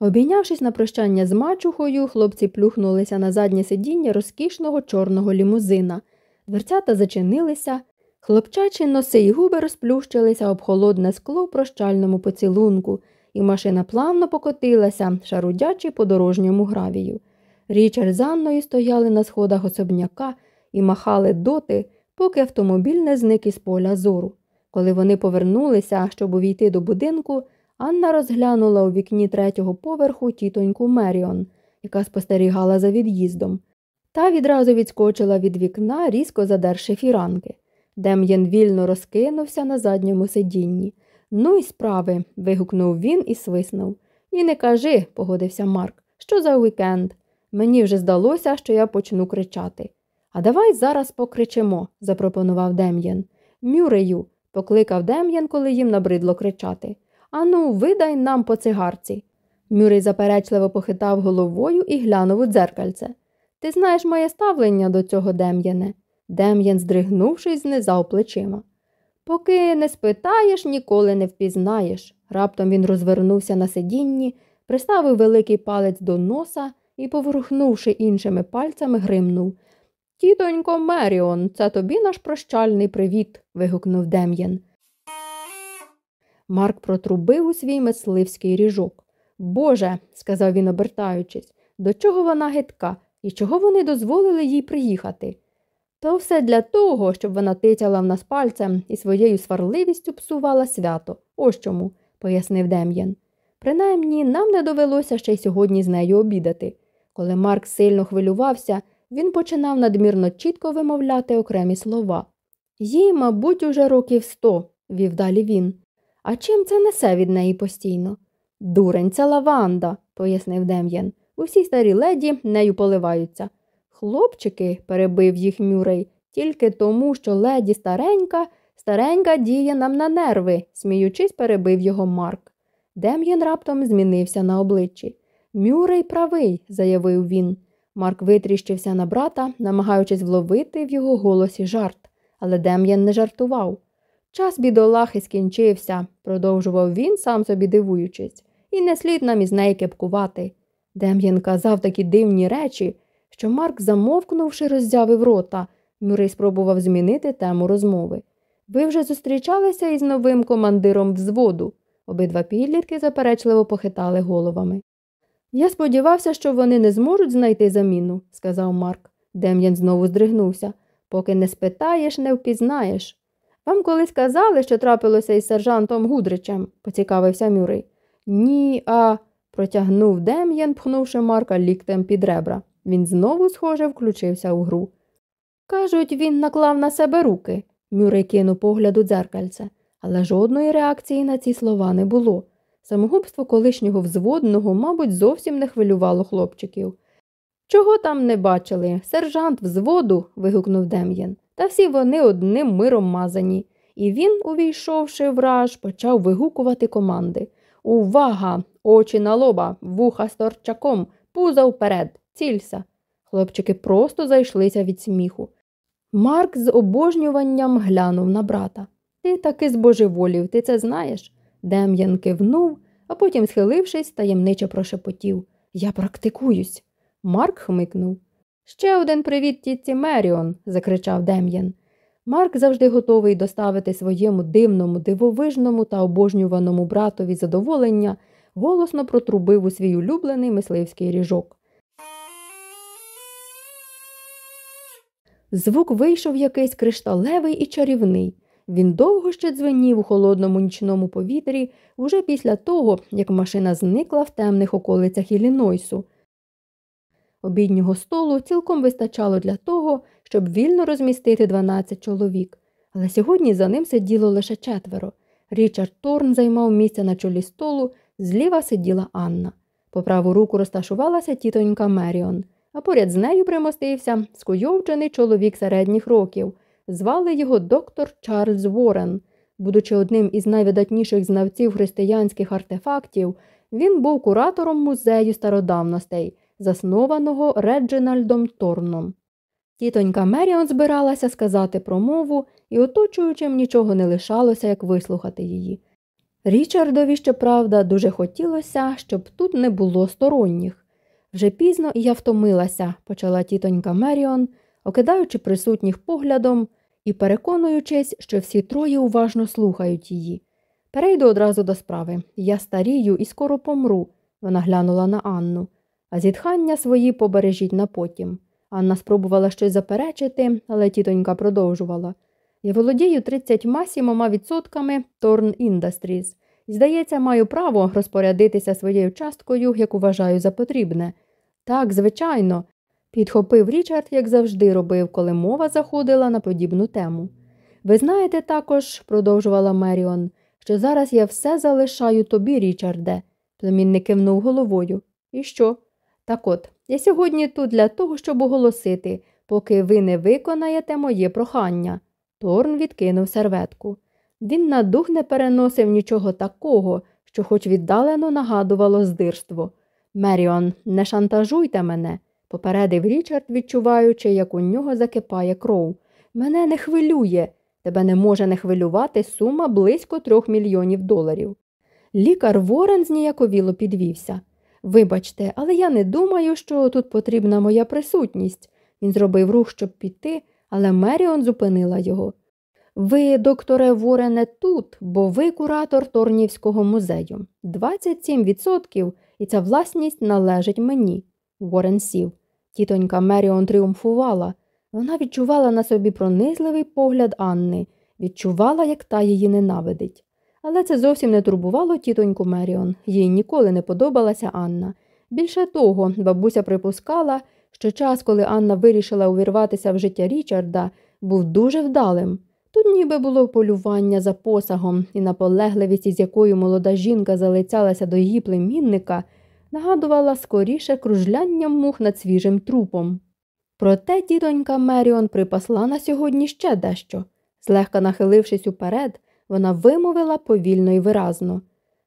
Обійнявшись на прощання з мачухою, хлопці плюхнулися на заднє сидіння розкішного чорного лімузина. Дверцята зачинилися, хлопчачі носи й губи розплющилися об холодне скло в прощальному поцілунку, і машина плавно покотилася, шарудячи по дорожньому гравію. Річард з Анною стояли на сходах особняка і махали доти, поки автомобіль не зник із поля зору. Коли вони повернулися, щоб увійти до будинку, Анна розглянула у вікні третього поверху тітоньку Меріон, яка спостерігала за від'їздом. Та відразу відскочила від вікна, різко задерши фіранки. Дем'ян вільно розкинувся на задньому сидінні. Ну і справи. вигукнув він і свиснув. І не кажи, погодився Марк, що за уікенд. Мені вже здалося, що я почну кричати. А давай зараз покричимо, запропонував Дем'ян. Мюрею, покликав Дем'ян, коли їм набридло кричати. Ану, видай нам по цигарці. Мюрей заперечливо похитав головою і глянув у дзеркальце. Ти знаєш моє ставлення до цього, Дем'яне. Дем'ян, здригнувшись, знизав плечима. Поки не спитаєш, ніколи не впізнаєш. Раптом він розвернувся на сидінні, приставив великий палець до носа і, поворухнувши іншими пальцями, гримнув. Тітонько Меріон, це тобі наш прощальний привіт. вигукнув Дем'ян. Марк протрубив у свій мисливський ріжок. Боже, сказав він, обертаючись, до чого вона гидка і чого вони дозволили їй приїхати? То все для того, щоб вона тицяла в нас пальцем і своєю сварливістю псувала свято. Ось чому, пояснив Дем'ян. Принаймні, нам не довелося ще й сьогодні з нею обідати. Коли Марк сильно хвилювався, він починав надмірно чітко вимовляти окремі слова. Їй, мабуть, уже років сто, вів далі він. А чим це несе від неї постійно? Дурень, це лаванда, пояснив Дем'ян. Усі старі леді нею поливаються. Хлопчики, перебив їх Мюрей, тільки тому, що леді старенька, старенька діє нам на нерви, сміючись, перебив його Марк. Дем'ян раптом змінився на обличчі. Мюрей правий, заявив він. Марк витріщився на брата, намагаючись вловити в його голосі жарт, але Дем'ян не жартував. Час бідолахи скінчився, продовжував він, сам собі дивуючись, і не слід нам із неї кепкувати. Дем'ян казав такі дивні речі, що Марк, замовкнувши, роззявив рота. Мюрей спробував змінити тему розмови. Ви вже зустрічалися із новим командиром взводу. Обидва підлітки заперечливо похитали головами. Я сподівався, що вони не зможуть знайти заміну, сказав Марк. Дем'ян знову здригнувся. Поки не спитаєш, не впізнаєш. Вам колись казали, що трапилося із сержантом Гудричем, поцікавився Мюрей. Ні, а. протягнув Дем'ян, пхнувши Марка ліктем під ребра. Він знову, схоже, включився у гру. Кажуть, він наклав на себе руки. Мюрей кинув погляд у дзеркальце, але жодної реакції на ці слова не було. Самогубство колишнього взводного, мабуть, зовсім не хвилювало хлопчиків. Чого там не бачили? Сержант взводу. вигукнув Дем'ян. Та всі вони одним миром мазані. І він, увійшовши в раж, почав вигукувати команди. Увага! Очі на лоба, вуха з торчаком, пузо вперед, цілься. Хлопчики просто зайшлися від сміху. Марк з обожнюванням глянув на брата. Ти таки збожеволів, ти це знаєш? Дем'ян кивнув, а потім, схилившись, таємниче прошепотів. Я практикуюсь. Марк хмикнув. Ще один привіт тітці Меріон, закричав Дем'ян. Марк завжди готовий доставити своєму дивному, дивовижному та обожнюваному братові задоволення, голосно протрубив у свій улюблений мисливський ріжок. Звук вийшов якийсь кришталевий і чарівний. Він довго ще дзвенів у холодному нічному повітрі уже після того, як машина зникла в темних околицях Іллінойсу. Обіднього столу цілком вистачало для того, щоб вільно розмістити 12 чоловік, але сьогодні за ним сиділо лише четверо. Річард Торн займав місце на чолі столу, зліва сиділа Анна. По праву руку розташувалася тітонька Меріон, а поряд з нею примостився скуйовджений чоловік середніх років. Звали його доктор Чарльз Ворен. Будучи одним із найвидатніших знавців християнських артефактів, він був куратором музею стародавностей, заснованого Реджинальдом Торном. Тітонька Меріон збиралася сказати промову, і оточуючим нічого не лишалося, як вислухати її. Річардові, щоправда, дуже хотілося, щоб тут не було сторонніх. Вже пізно і я втомилася, почала тітонька Меріон, окидаючи присутніх поглядом і переконуючись, що всі троє уважно слухають її. Перейду одразу до справи. Я старію і скоро помру, вона глянула на Анну, а зітхання свої побережіть на потім. Анна спробувала щось заперечити, але тітонька продовжувала. Я володію 37 відсотками Torn Industries. І, здається, маю право розпорядитися своєю часткою, як вважаю за потрібне. Так, звичайно, підхопив Річард, як завжди робив, коли мова заходила на подібну тему. Ви знаєте також, продовжувала Меріон, що зараз я все залишаю тобі, Річарде. Племінник кивнув головою. І що? Так от, я сьогодні тут для того, щоб оголосити, поки ви не виконаєте моє прохання. Торн відкинув серветку. Він на дух не переносив нічого такого, що хоч віддалено нагадувало здирство. Меріон, не шантажуйте мене, попередив Річард, відчуваючи, як у нього закипає кров. Мене не хвилює. Тебе не може не хвилювати сума близько трьох мільйонів доларів. Лікар Ворен зніяковіло підвівся. Вибачте, але я не думаю, що тут потрібна моя присутність. Він зробив рух, щоб піти, але Меріон зупинила його. Ви, докторе Ворене, тут, бо ви куратор Торнівського музею. 27% і ця власність належить мені. Ворен сів. Тітонька Меріон тріумфувала. Вона відчувала на собі пронизливий погляд Анни, відчувала, як та її ненавидить. Але це зовсім не турбувало тітоньку Меріон, їй ніколи не подобалася Анна. Більше того, бабуся припускала, що час, коли Анна вирішила увірватися в життя Річарда, був дуже вдалим. Тут ніби було полювання за посагом, і наполегливість, із якою молода жінка залицялася до її племінника, нагадувала скоріше кружлянням мух над свіжим трупом. Проте тітонька Меріон припасла на сьогодні ще дещо. Злегка нахилившись уперед, вона вимовила повільно і виразно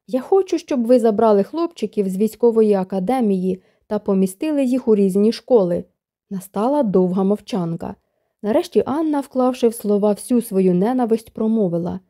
Я хочу, щоб ви забрали хлопчиків з військової академії та помістили їх у різні школи. Настала довга мовчанка. Нарешті Анна, вклавши в слова всю свою ненависть, промовила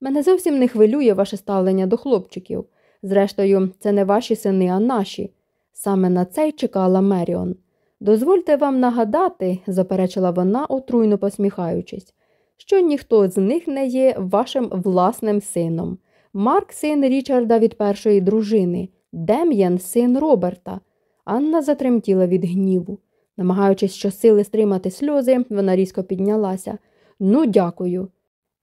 Мене зовсім не хвилює ваше ставлення до хлопчиків. Зрештою, це не ваші сини, а наші. Саме на це й чекала Меріон. Дозвольте вам нагадати, заперечила вона, отруйно посміхаючись, що ніхто з них не є вашим власним сином. Марк син Річарда від першої дружини, Дем'ян син Роберта. Анна затремтіла від гніву. Намагаючись щосили стримати сльози, вона різко піднялася. Ну, дякую.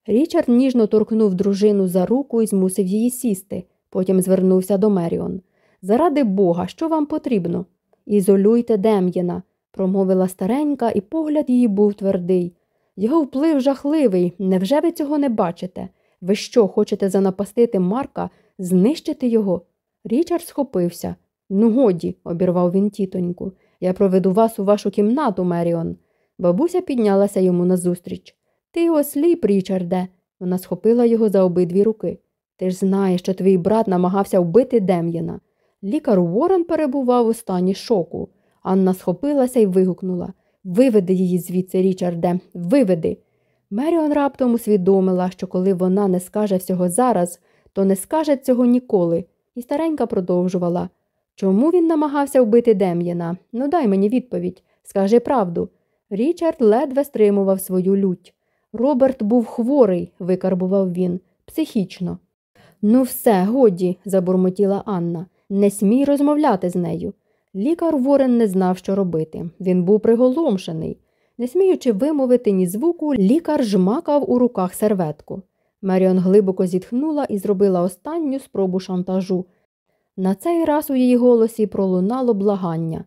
Річард ніжно торкнув дружину за руку і змусив її сісти. Потім звернувся до Меріон. Заради бога, що вам потрібно? Ізолюйте Дем'єна, промовила старенька, і погляд її був твердий. Його вплив жахливий. Невже ви цього не бачите? Ви що, хочете занапастити Марка, знищити його? Річард схопився. Ну, годі, обірвав він тітоньку. Я проведу вас у вашу кімнату, Меріон. Бабуся піднялася йому назустріч. Ти осліп, Річарде. Вона схопила його за обидві руки. Ти ж знаєш, що твій брат намагався вбити Дем'яна. Лікар Уоррен перебував у стані шоку. Анна схопилася і вигукнула Виведи її звідси, Річарде, виведи. Меріон раптом усвідомила, що коли вона не скаже всього зараз, то не скаже цього ніколи, і старенька продовжувала Чому він намагався вбити Дем'єна? Ну, дай мені відповідь, скажи правду. Річард ледве стримував свою лють. Роберт був хворий, викарбував він, психічно. Ну, все, годі, забурмотіла Анна. Не смій розмовляти з нею. Лікар Ворен не знав, що робити. Він був приголомшений. Не сміючи вимовити ні звуку, лікар жмакав у руках серветку. Меріон глибоко зітхнула і зробила останню спробу шантажу. На цей раз у її голосі пролунало благання.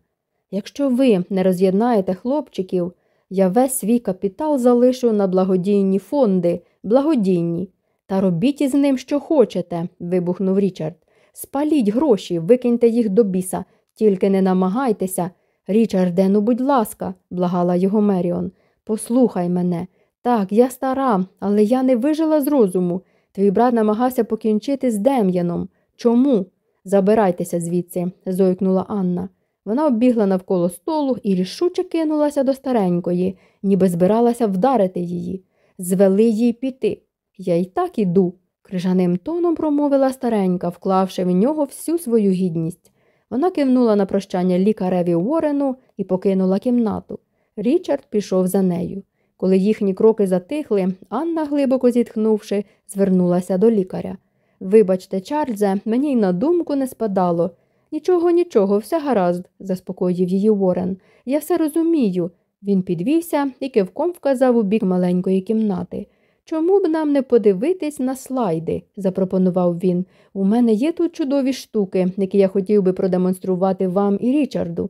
Якщо ви не роз'єднаєте хлопчиків, я весь свій капітал залишу на благодійні фонди, благодійні. Та робіть із ним, що хочете, вибухнув Річард. Спаліть гроші, викиньте їх до біса, тільки не намагайтеся. Річарде, ну, будь ласка, благала його Меріон. Послухай мене. Так, я стара, але я не вижила з розуму. Твій брат намагався покінчити з Дем'яном. Чому? Забирайтеся звідси, зойкнула Анна. Вона оббігла навколо столу і рішуче кинулася до старенької, ніби збиралася вдарити її. Звели їй піти. Я й так іду, крижаним тоном промовила старенька, вклавши в нього всю свою гідність. Вона кивнула на прощання лікареві Уорену і покинула кімнату. Річард пішов за нею. Коли їхні кроки затихли, Анна, глибоко зітхнувши, звернулася до лікаря. Вибачте, Чарльзе, мені й на думку не спадало. Нічого, нічого, все гаразд, заспокоїв її Уоррен. Я все розумію. Він підвівся і кивком вказав у бік маленької кімнати. Чому б нам не подивитись на слайди? запропонував він. У мене є тут чудові штуки, які я хотів би продемонструвати вам і Річарду.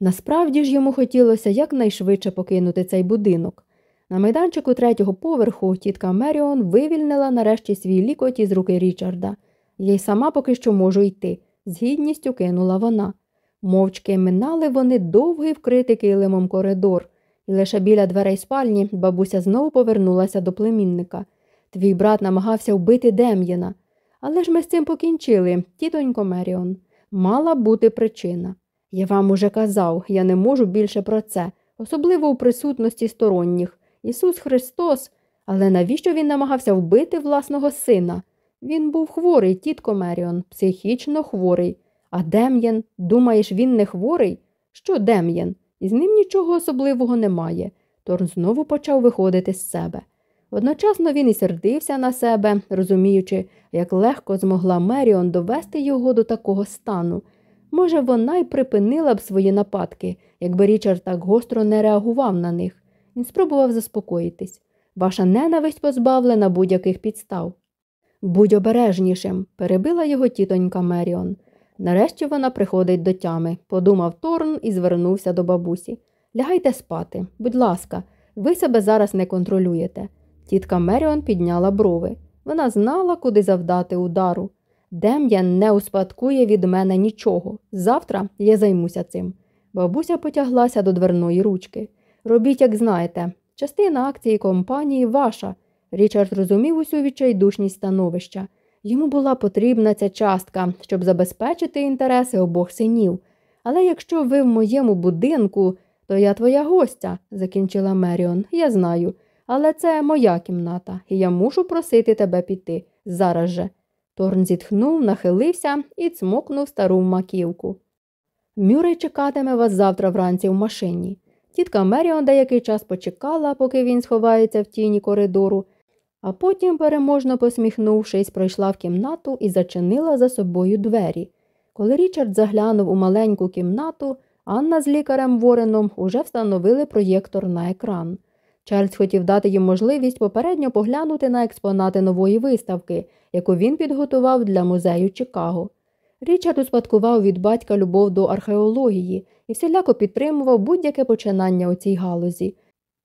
Насправді ж йому хотілося якнайшвидше покинути цей будинок. На майданчику третього поверху тітка Меріон вивільнила нарешті свій лікоть із руки Річарда. Я й сама поки що можу йти, з гідністю кинула вона. Мовчки минали вони довгий вкритий килимом коридор, і лише біля дверей спальні бабуся знову повернулася до племінника. Твій брат намагався вбити Дем'єна. Але ж ми з цим покінчили, тітонько Меріон. Мала бути причина. Я вам уже казав, я не можу більше про це, особливо у присутності сторонніх. Ісус Христос, але навіщо він намагався вбити власного сина? Він був хворий, тітко Меріон, психічно хворий. А Дем'ян, думаєш, він не хворий? Що Дем'ян? Із ним нічого особливого немає. Торн знову почав виходити з себе. Одночасно він і сердився на себе, розуміючи, як легко змогла Меріон довести його до такого стану. Може, вона й припинила б свої нападки, якби Річард так гостро не реагував на них. Він спробував заспокоїтись. Ваша ненависть позбавлена будь-яких підстав. Будь обережнішим, перебила його тітонька Меріон. Нарешті вона приходить до тями, подумав Торн і звернувся до бабусі. Лягайте спати, будь ласка, ви себе зараз не контролюєте. Тітка Меріон підняла брови. Вона знала, куди завдати удару. Дем'ян не успадкує від мене нічого. Завтра я займуся цим. Бабуся потяглася до дверної ручки. Робіть, як знаєте, частина акції компанії ваша. Річард розумів усю відчайдушність становища. Йому була потрібна ця частка, щоб забезпечити інтереси обох синів. Але якщо ви в моєму будинку, то я твоя гостя, закінчила Меріон, я знаю. Але це моя кімната, і я мушу просити тебе піти зараз же. Торн зітхнув, нахилився і цмокнув стару маківку. Мюррей чекатиме вас завтра вранці в машині. Тітка Меріон деякий час почекала, поки він сховається в тіні коридору, а потім, переможно посміхнувшись, пройшла в кімнату і зачинила за собою двері. Коли Річард заглянув у маленьку кімнату, Анна з лікарем Вореном уже встановили проєктор на екран. Чарльз хотів дати їм можливість попередньо поглянути на експонати нової виставки, яку він підготував для музею Чикаго. Річард успадкував від батька любов до археології і всіляко підтримував будь-яке починання у цій галузі.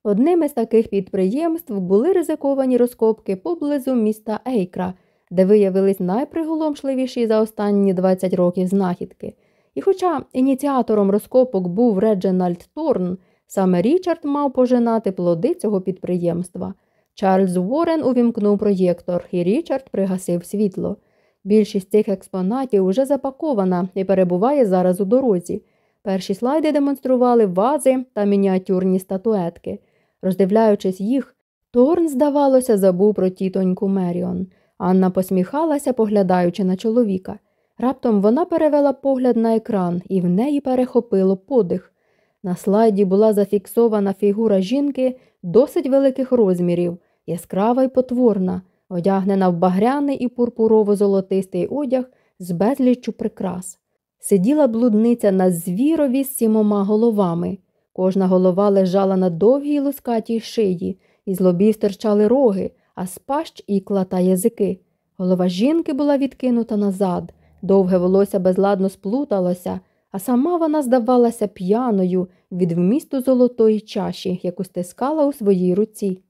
Одним із таких підприємств були ризиковані розкопки поблизу міста Ейкра, де виявились найприголомшливіші за останні 20 років знахідки. І хоча ініціатором розкопок був Редженальд Торн, саме Річард мав пожинати плоди цього підприємства. Чарльз Уоррен увімкнув проєктор, і Річард пригасив світло. Більшість цих експонатів уже запакована і перебуває зараз у дорозі. Перші слайди демонстрували вази та мініатюрні статуетки. Роздивляючись їх, Торн, здавалося, забув про тітоньку Меріон. Анна посміхалася, поглядаючи на чоловіка. Раптом вона перевела погляд на екран, і в неї перехопило подих. На слайді була зафіксована фігура жінки досить великих розмірів, яскрава й потворна, одягнена в багряний і пурпурово-золотистий одяг з безліччю прикрас. Сиділа блудниця на звірові з сімома головами. Кожна голова лежала на довгій лускатій шиї, із лобів стирчали роги, а з пащ ікла та язики. Голова жінки була відкинута назад, довге волосся безладно сплуталося, а сама вона здавалася п'яною від вмісту золотої чаші, яку стискала у своїй руці.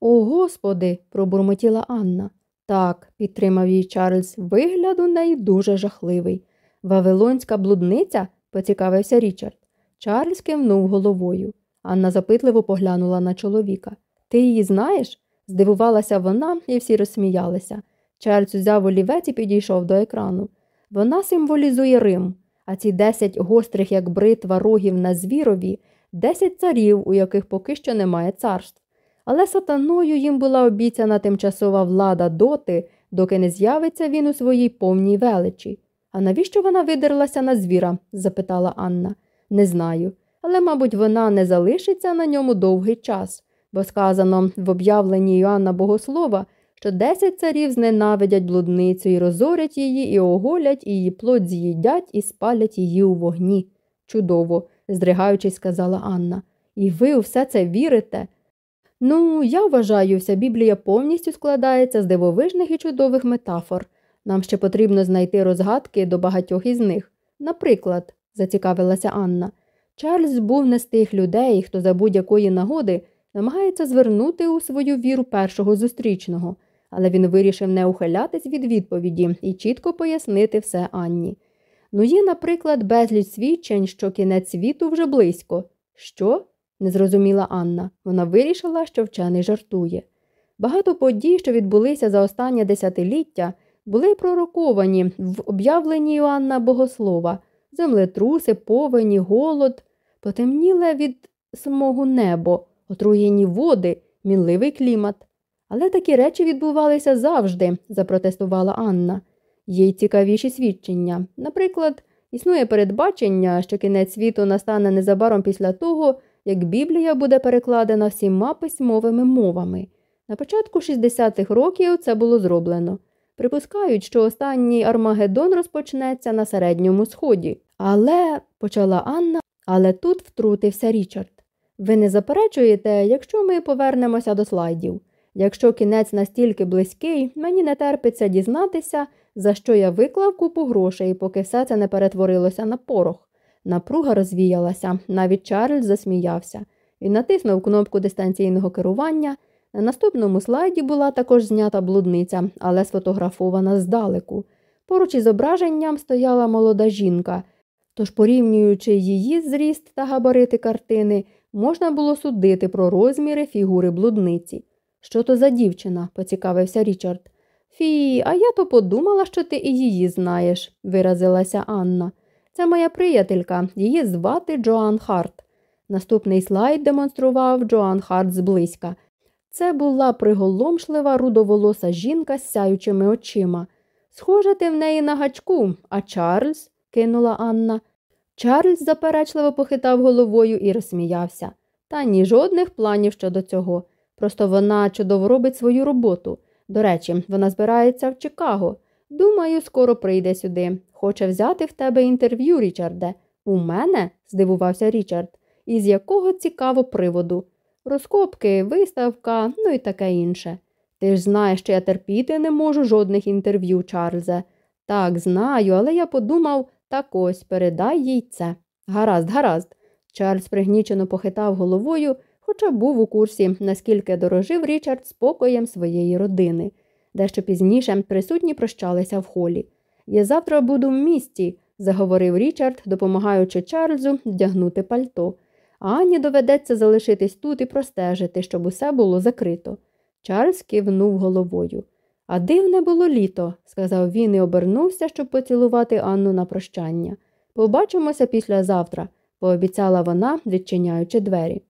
О, Господи, пробурмотіла Анна. Так, підтримав її Чарльз, вигляд у неї дуже жахливий. Вавилонська блудниця? поцікавився Річард. Чарльз кивнув головою. Анна запитливо поглянула на чоловіка. Ти її знаєш? здивувалася вона, і всі розсміялися. Чарльз узяв олівець і підійшов до екрану. Вона символізує Рим, а ці десять гострих, як бритва рогів на звірові, десять царів, у яких поки що немає царств. Але сатаною їм була обіцяна тимчасова влада доти, доки не з'явиться він у своїй повній величі. А навіщо вона видерлася на звіра? запитала Анна. Не знаю. Але, мабуть, вона не залишиться на ньому довгий час, бо сказано в об'явленні Йоанна Богослова, що десять царів зненавидять блудницю і розорять її, і оголять, і її плоть з'їдять, і спалять її у вогні. Чудово, здригаючись, сказала Анна. І ви у все це вірите? Ну, я вважаю, вся Біблія повністю складається з дивовижних і чудових метафор. Нам ще потрібно знайти розгадки до багатьох із них. Наприклад, зацікавилася Анна, Чарльз був не з тих людей, хто за будь-якої нагоди намагається звернути у свою віру першого зустрічного, але він вирішив не ухилятись від відповіді і чітко пояснити все Анні. Ну, є, наприклад, безліч свідчень, що кінець світу вже близько. Що? не зрозуміла Анна. Вона вирішила, що вчений жартує. Багато подій, що відбулися за останнє десятиліття, були пророковані в об'явленні Іоанна Богослова землетруси, повені, голод, потемніле від смогу небо, отруєні води, мінливий клімат. Але такі речі відбувалися завжди, запротестувала Анна. Є й цікавіші свідчення. Наприклад, існує передбачення, що кінець світу настане незабаром після того, як Біблія буде перекладена всіма письмовими мовами. На початку 60-х років це було зроблено. Припускають, що останній Армагеддон розпочнеться на середньому сході. Але, почала Анна, але тут втрутився Річард. Ви не заперечуєте, якщо ми повернемося до слайдів. Якщо кінець настільки близький, мені не терпиться дізнатися, за що я виклав купу грошей, поки все це не перетворилося на порох. Напруга розвіялася, навіть Чарльз засміявся і натиснув кнопку дистанційного керування. На наступному слайді була також знята блудниця, але сфотографована здалеку. Поруч із зображенням стояла молода жінка, тож, порівнюючи її зріст та габарити картини, можна було судити про розміри фігури блудниці. Що то за дівчина? поцікавився Річард. Фі, а я то подумала, що ти і її знаєш, виразилася Анна. Це моя приятелька, її звати Джоан Харт. Наступний слайд демонстрував Джоан Харт зблизька. Це була приголомшлива рудоволоса жінка з сяючими очима. Схоже, ти в неї на гачку, а Чарльз, кинула Анна. Чарльз заперечливо похитав головою і розсміявся. Та ні жодних планів щодо цього. Просто вона чудово робить свою роботу. До речі, вона збирається в Чикаго. Думаю, скоро прийде сюди. Хоче взяти в тебе інтерв'ю, Річарде. У мене? здивувався Річард. Із якого цікаво приводу? Розкопки, виставка, ну і таке інше. Ти ж знаєш, що я терпіти не можу жодних інтерв'ю, Чарльзе. Так, знаю, але я подумав так ось передай їй це. Гаразд, гаразд. Чарльз пригнічено похитав головою, хоча був у курсі, наскільки дорожив Річард спокоєм своєї родини. Дещо пізніше присутні прощалися в холі. Я завтра буду в місті, заговорив Річард, допомагаючи Чарльзу вдягнути пальто. А Анні доведеться залишитись тут і простежити, щоб усе було закрито. Чарльз кивнув головою. А дивне було літо, сказав він і обернувся, щоб поцілувати Анну на прощання. Побачимося післязавтра, пообіцяла вона, відчиняючи двері.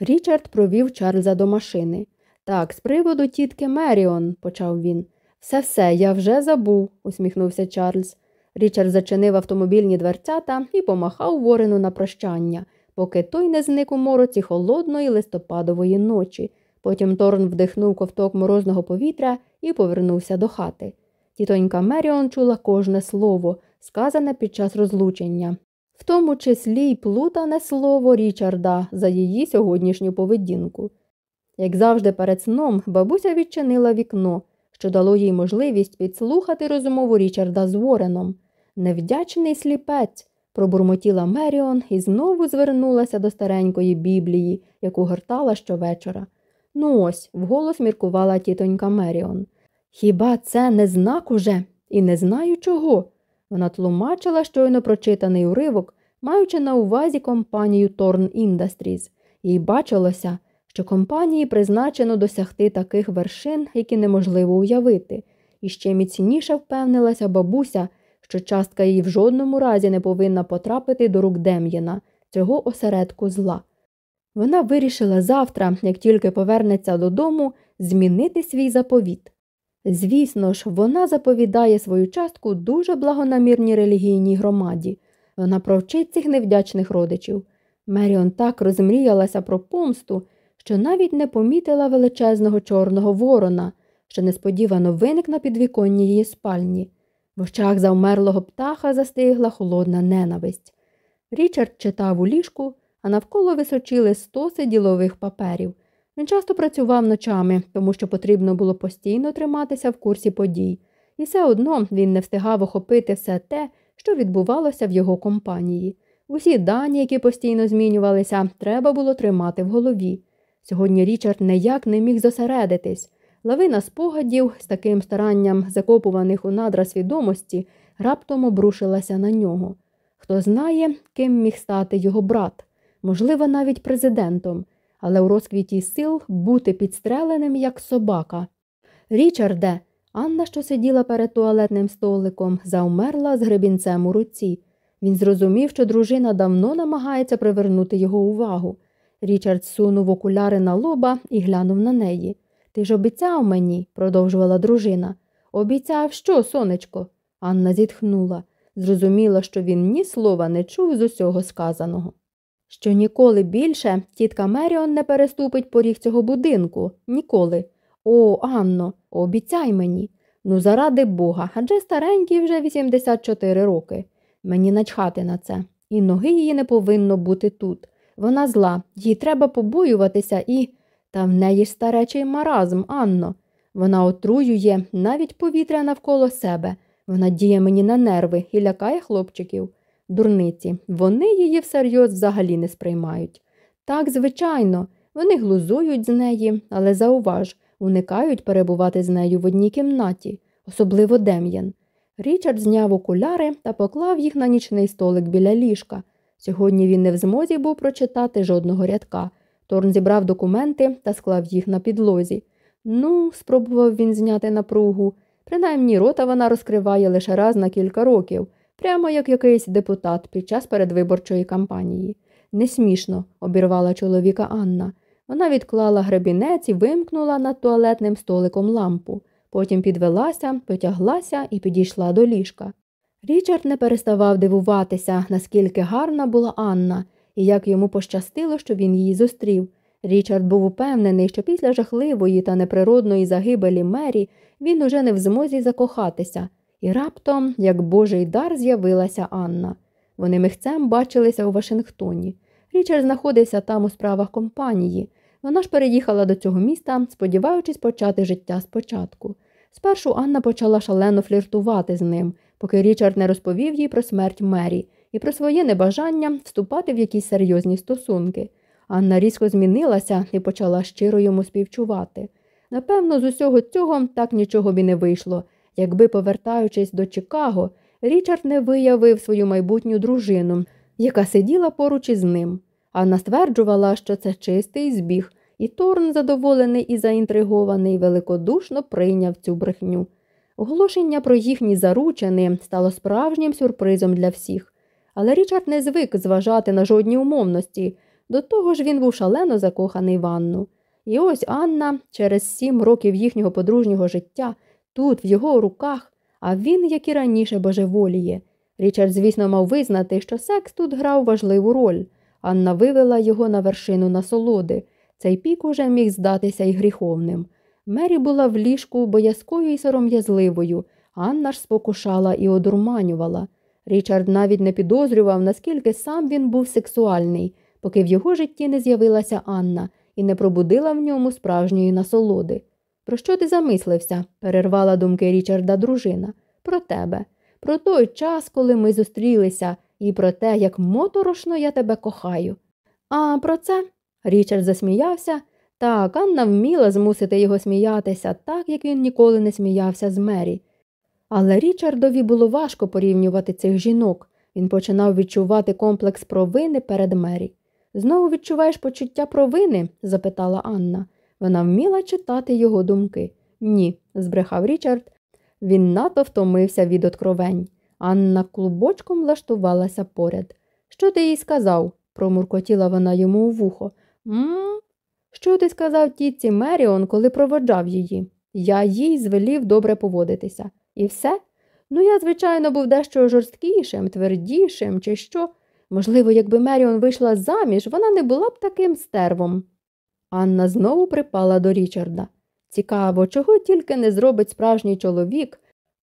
Річард провів Чарльза до машини. Так, з приводу тітки Меріон, почав він. Все все, я вже забув, усміхнувся Чарльз. Річард зачинив автомобільні дверцята і помахав ворену на прощання, поки той не зник у мороці холодної листопадової ночі. Потім Торн вдихнув ковток морозного повітря і повернувся до хати. Тітонька Меріон чула кожне слово, сказане під час розлучення, в тому числі й плутане слово Річарда за її сьогоднішню поведінку. Як завжди, перед сном бабуся відчинила вікно, що дало їй можливість підслухати розмову Річарда з Вореном. Невдячний сліпець, пробурмотіла Меріон і знову звернулася до старенької біблії, яку гортала щовечора. Ну ось, вголос міркувала тітонька Меріон. Хіба це не знак уже? І не знаю чого. Вона тлумачила щойно прочитаний уривок, маючи на увазі компанію Торн Industries. Їй бачилося, що компанії призначено досягти таких вершин, які неможливо уявити, і ще міцніше впевнилася бабуся, що частка її в жодному разі не повинна потрапити до рук Дем'яна, цього осередку зла. Вона вирішила завтра, як тільки повернеться додому, змінити свій заповіт. Звісно ж, вона заповідає свою частку дуже благонамірній релігійній громаді. Вона провчить цих невдячних родичів. Меріон так розмріялася про помсту, що навіть не помітила величезного чорного ворона, що несподівано виник на підвіконні її спальні. В очах завмерлого птаха застигла холодна ненависть. Річард читав у ліжку, а навколо височили стоси ділових паперів. Він часто працював ночами, тому що потрібно було постійно триматися в курсі подій, і все одно він не встигав охопити все те, що відбувалося в його компанії. Усі дані, які постійно змінювалися, треба було тримати в голові. Сьогодні Річард ніяк не міг зосередитись. Лавина спогадів, з таким старанням закопуваних у надра свідомості, раптом обрушилася на нього. Хто знає, ким міг стати його брат, можливо, навіть президентом, але у розквіті сил бути підстреленим, як собака. Річарде, Анна, що сиділа перед туалетним столиком, заумерла з гребінцем у руці. Він зрозумів, що дружина давно намагається привернути його увагу. Річард сунув окуляри на лоба і глянув на неї. Ти ж обіцяв мені, продовжувала дружина. Обіцяв що, сонечко? Анна зітхнула. Зрозуміла, що він ні слова не чув з усього сказаного. Що ніколи більше тітка Меріон не переступить поріг цього будинку. Ніколи. О, Анно, обіцяй мені. Ну, заради бога, адже старенький вже 84 роки. Мені начхати на це. І ноги її не повинно бути тут. Вона зла, їй треба побоюватися і. Та в неї старечий маразм, Анно. Вона отруює навіть повітря навколо себе. Вона діє мені на нерви і лякає хлопчиків. Дурниці, вони її всерйоз взагалі не сприймають. Так, звичайно, вони глузують з неї, але зауваж, уникають перебувати з нею в одній кімнаті, особливо Дем'ян. Річард зняв окуляри та поклав їх на нічний столик біля ліжка. Сьогодні він не в змозі був прочитати жодного рядка. Торн зібрав документи та склав їх на підлозі. Ну, спробував він зняти напругу. Принаймні рота вона розкриває лише раз на кілька років, прямо як якийсь депутат під час передвиборчої кампанії. Не смішно, обірвала чоловіка Анна. Вона відклала гребінець і вимкнула над туалетним столиком лампу. Потім підвелася, потяглася і підійшла до ліжка. Річард не переставав дивуватися, наскільки гарна була Анна, і як йому пощастило, що він її зустрів. Річард був упевнений, що після жахливої та неприродної загибелі Мері він уже не в змозі закохатися, і раптом, як божий дар, з'явилася Анна. Вони михцем бачилися у Вашингтоні. Річард знаходився там у справах компанії. Вона ж переїхала до цього міста, сподіваючись почати життя спочатку. Спершу Анна почала шалено фліртувати з ним, поки Річард не розповів їй про смерть Мері і про своє небажання вступати в якісь серйозні стосунки. Анна різко змінилася і почала щиро йому співчувати. Напевно, з усього цього так нічого б і не вийшло, якби, повертаючись до Чикаго, Річард не виявив свою майбутню дружину, яка сиділа поруч із ним. Анна стверджувала, що це чистий збіг, і Торн, задоволений і заінтригований, великодушно прийняв цю брехню. Оголошення про їхні заручини стало справжнім сюрпризом для всіх, але Річард не звик зважати на жодні умовності. До того ж він був шалено закоханий в Анну. І ось Анна через сім років їхнього подружнього життя тут, в його руках, а він, як і раніше, божеволіє. Річард, звісно, мав визнати, що секс тут грав важливу роль. Анна вивела його на вершину насолоди. Цей пік уже міг здатися й гріховним. Мері була в ліжку боязкою і сором'язливою, Анна ж спокушала і одурманювала. Річард навіть не підозрював, наскільки сам він був сексуальний, поки в його житті не з'явилася Анна і не пробудила в ньому справжньої насолоди. Про що ти замислився? перервала думки Річарда дружина. Про тебе, про той час, коли ми зустрілися, і про те, як моторошно я тебе кохаю. А про це Річард засміявся. Так, Анна вміла змусити його сміятися, так як він ніколи не сміявся з Мері. Але Річардові було важко порівнювати цих жінок. Він починав відчувати комплекс провини перед Мері. Знову відчуваєш почуття провини? запитала Анна. Вона вміла читати його думки. Ні, збрехав Річард. Він надто втомився від откровень. Анна клубочком влаштувалася поряд. Що ти їй сказав? промуркотіла вона йому у вухо. М? Що ти сказав тітці Меріон, коли проводжав її? Я їй звелів добре поводитися. І все? Ну, я, звичайно, був дещо жорсткішим, твердішим, чи що. Можливо, якби Меріон вийшла заміж, вона не була б таким стервом. Анна знову припала до Річарда. Цікаво, чого тільки не зробить справжній чоловік,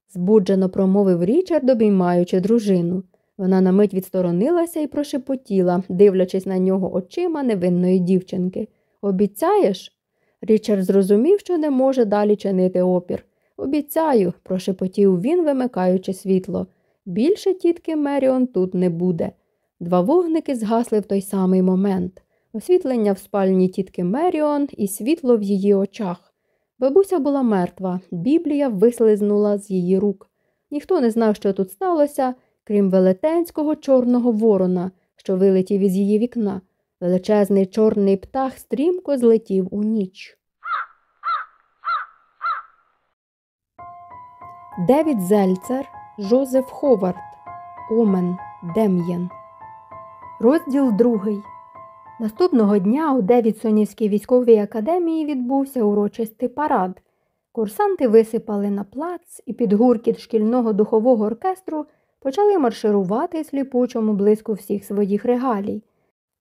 збуджено промовив Річард, обіймаючи дружину. Вона на мить відсторонилася і прошепотіла, дивлячись на нього очима невинної дівчинки. Обіцяєш? Річард зрозумів, що не може далі чинити опір. Обіцяю, прошепотів він, вимикаючи світло. Більше тітки Меріон тут не буде. Два вогники згасли в той самий момент освітлення в спальні тітки Меріон і світло в її очах. Бабуся була мертва, Біблія вислизнула з її рук. Ніхто не знав, що тут сталося, крім велетенського чорного ворона, що вилетів із її вікна. Величезний чорний птах стрімко злетів у ніч. Девід Зельцер, Жозеф Ховард, Омен Дем'єн. Розділ другий. Наступного дня у Девідсонівській військовій академії відбувся урочистий парад. Курсанти висипали на плац і під гуркіт шкільного духового оркестру почали марширувати сліпучому блиску всіх своїх регалій.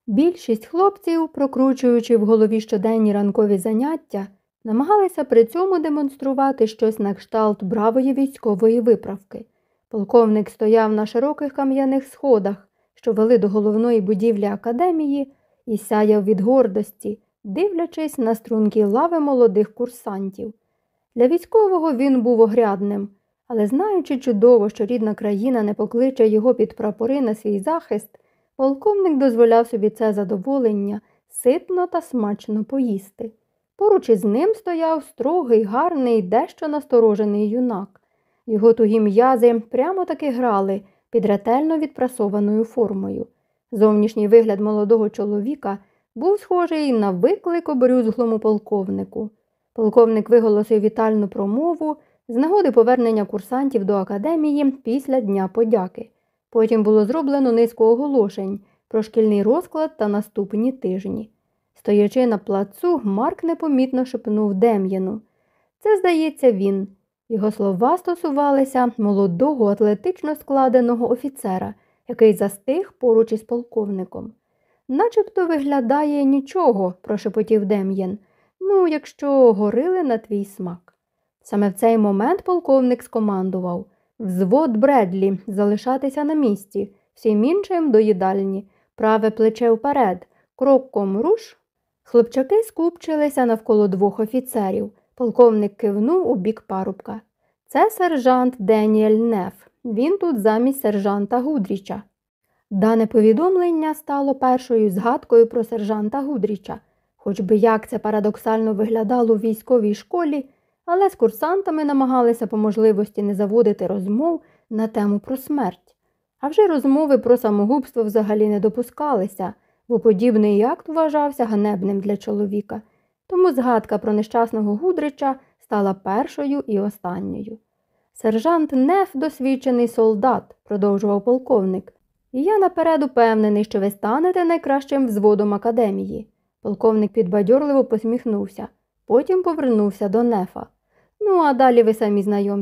Більшість хлопців, прокручуючи в голові щоденні ранкові заняття, намагалися при цьому демонструвати щось на кшталт бравої військової виправки. Полковник стояв на широких кам'яних сходах, що вели до головної будівлі академії, і сяяв від гордості, дивлячись на струнки лави молодих курсантів. Для військового він був огрядним, але знаючи чудово, що рідна країна не покличе його під прапори на свій захист, полковник дозволяв собі це задоволення ситно та смачно поїсти. Поруч із ним стояв строгий, гарний, дещо насторожений юнак. Його тугі м'язи прямо таки грали під ретельно відпрасованою формою. Зовнішній вигляд молодого чоловіка був схожий на виклик обрюзглому полковнику. Полковник виголосив вітальну промову з нагоди повернення курсантів до академії після Дня подяки. Потім було зроблено низку оголошень про шкільний розклад та наступні тижні. Стоячи на плацу, Марк непомітно шепнув Дем'яну. Це, здається, він. Його слова стосувалися молодого, атлетично складеного офіцера, який застиг поруч із полковником. Начебто виглядає нічого, прошепотів Дем'ян. Ну, якщо горили на твій смак. Саме в цей момент полковник скомандував взвод Бредлі залишатися на місці, всім іншим до їдальні, праве плече вперед, кроком руш. Хлопчаки скупчилися навколо двох офіцерів. Полковник кивнув у бік парубка. Це сержант Деніель Неф. Він тут замість сержанта Гудріча. Дане повідомлення стало першою згадкою про сержанта Гудріча. Хоч би як це парадоксально виглядало у військовій школі, але з курсантами намагалися по можливості не заводити розмов на тему про смерть. А вже розмови про самогубство взагалі не допускалися, бо подібний акт вважався ганебним для чоловіка. тому згадка про нещасного Гудрича стала першою і останньою. Сержант Неф досвідчений солдат, продовжував полковник, і я наперед упевнений, що ви станете найкращим взводом академії. Полковник підбадьорливо посміхнувся, потім повернувся до Нефа. Ну, а далі ви самі знайомтеся.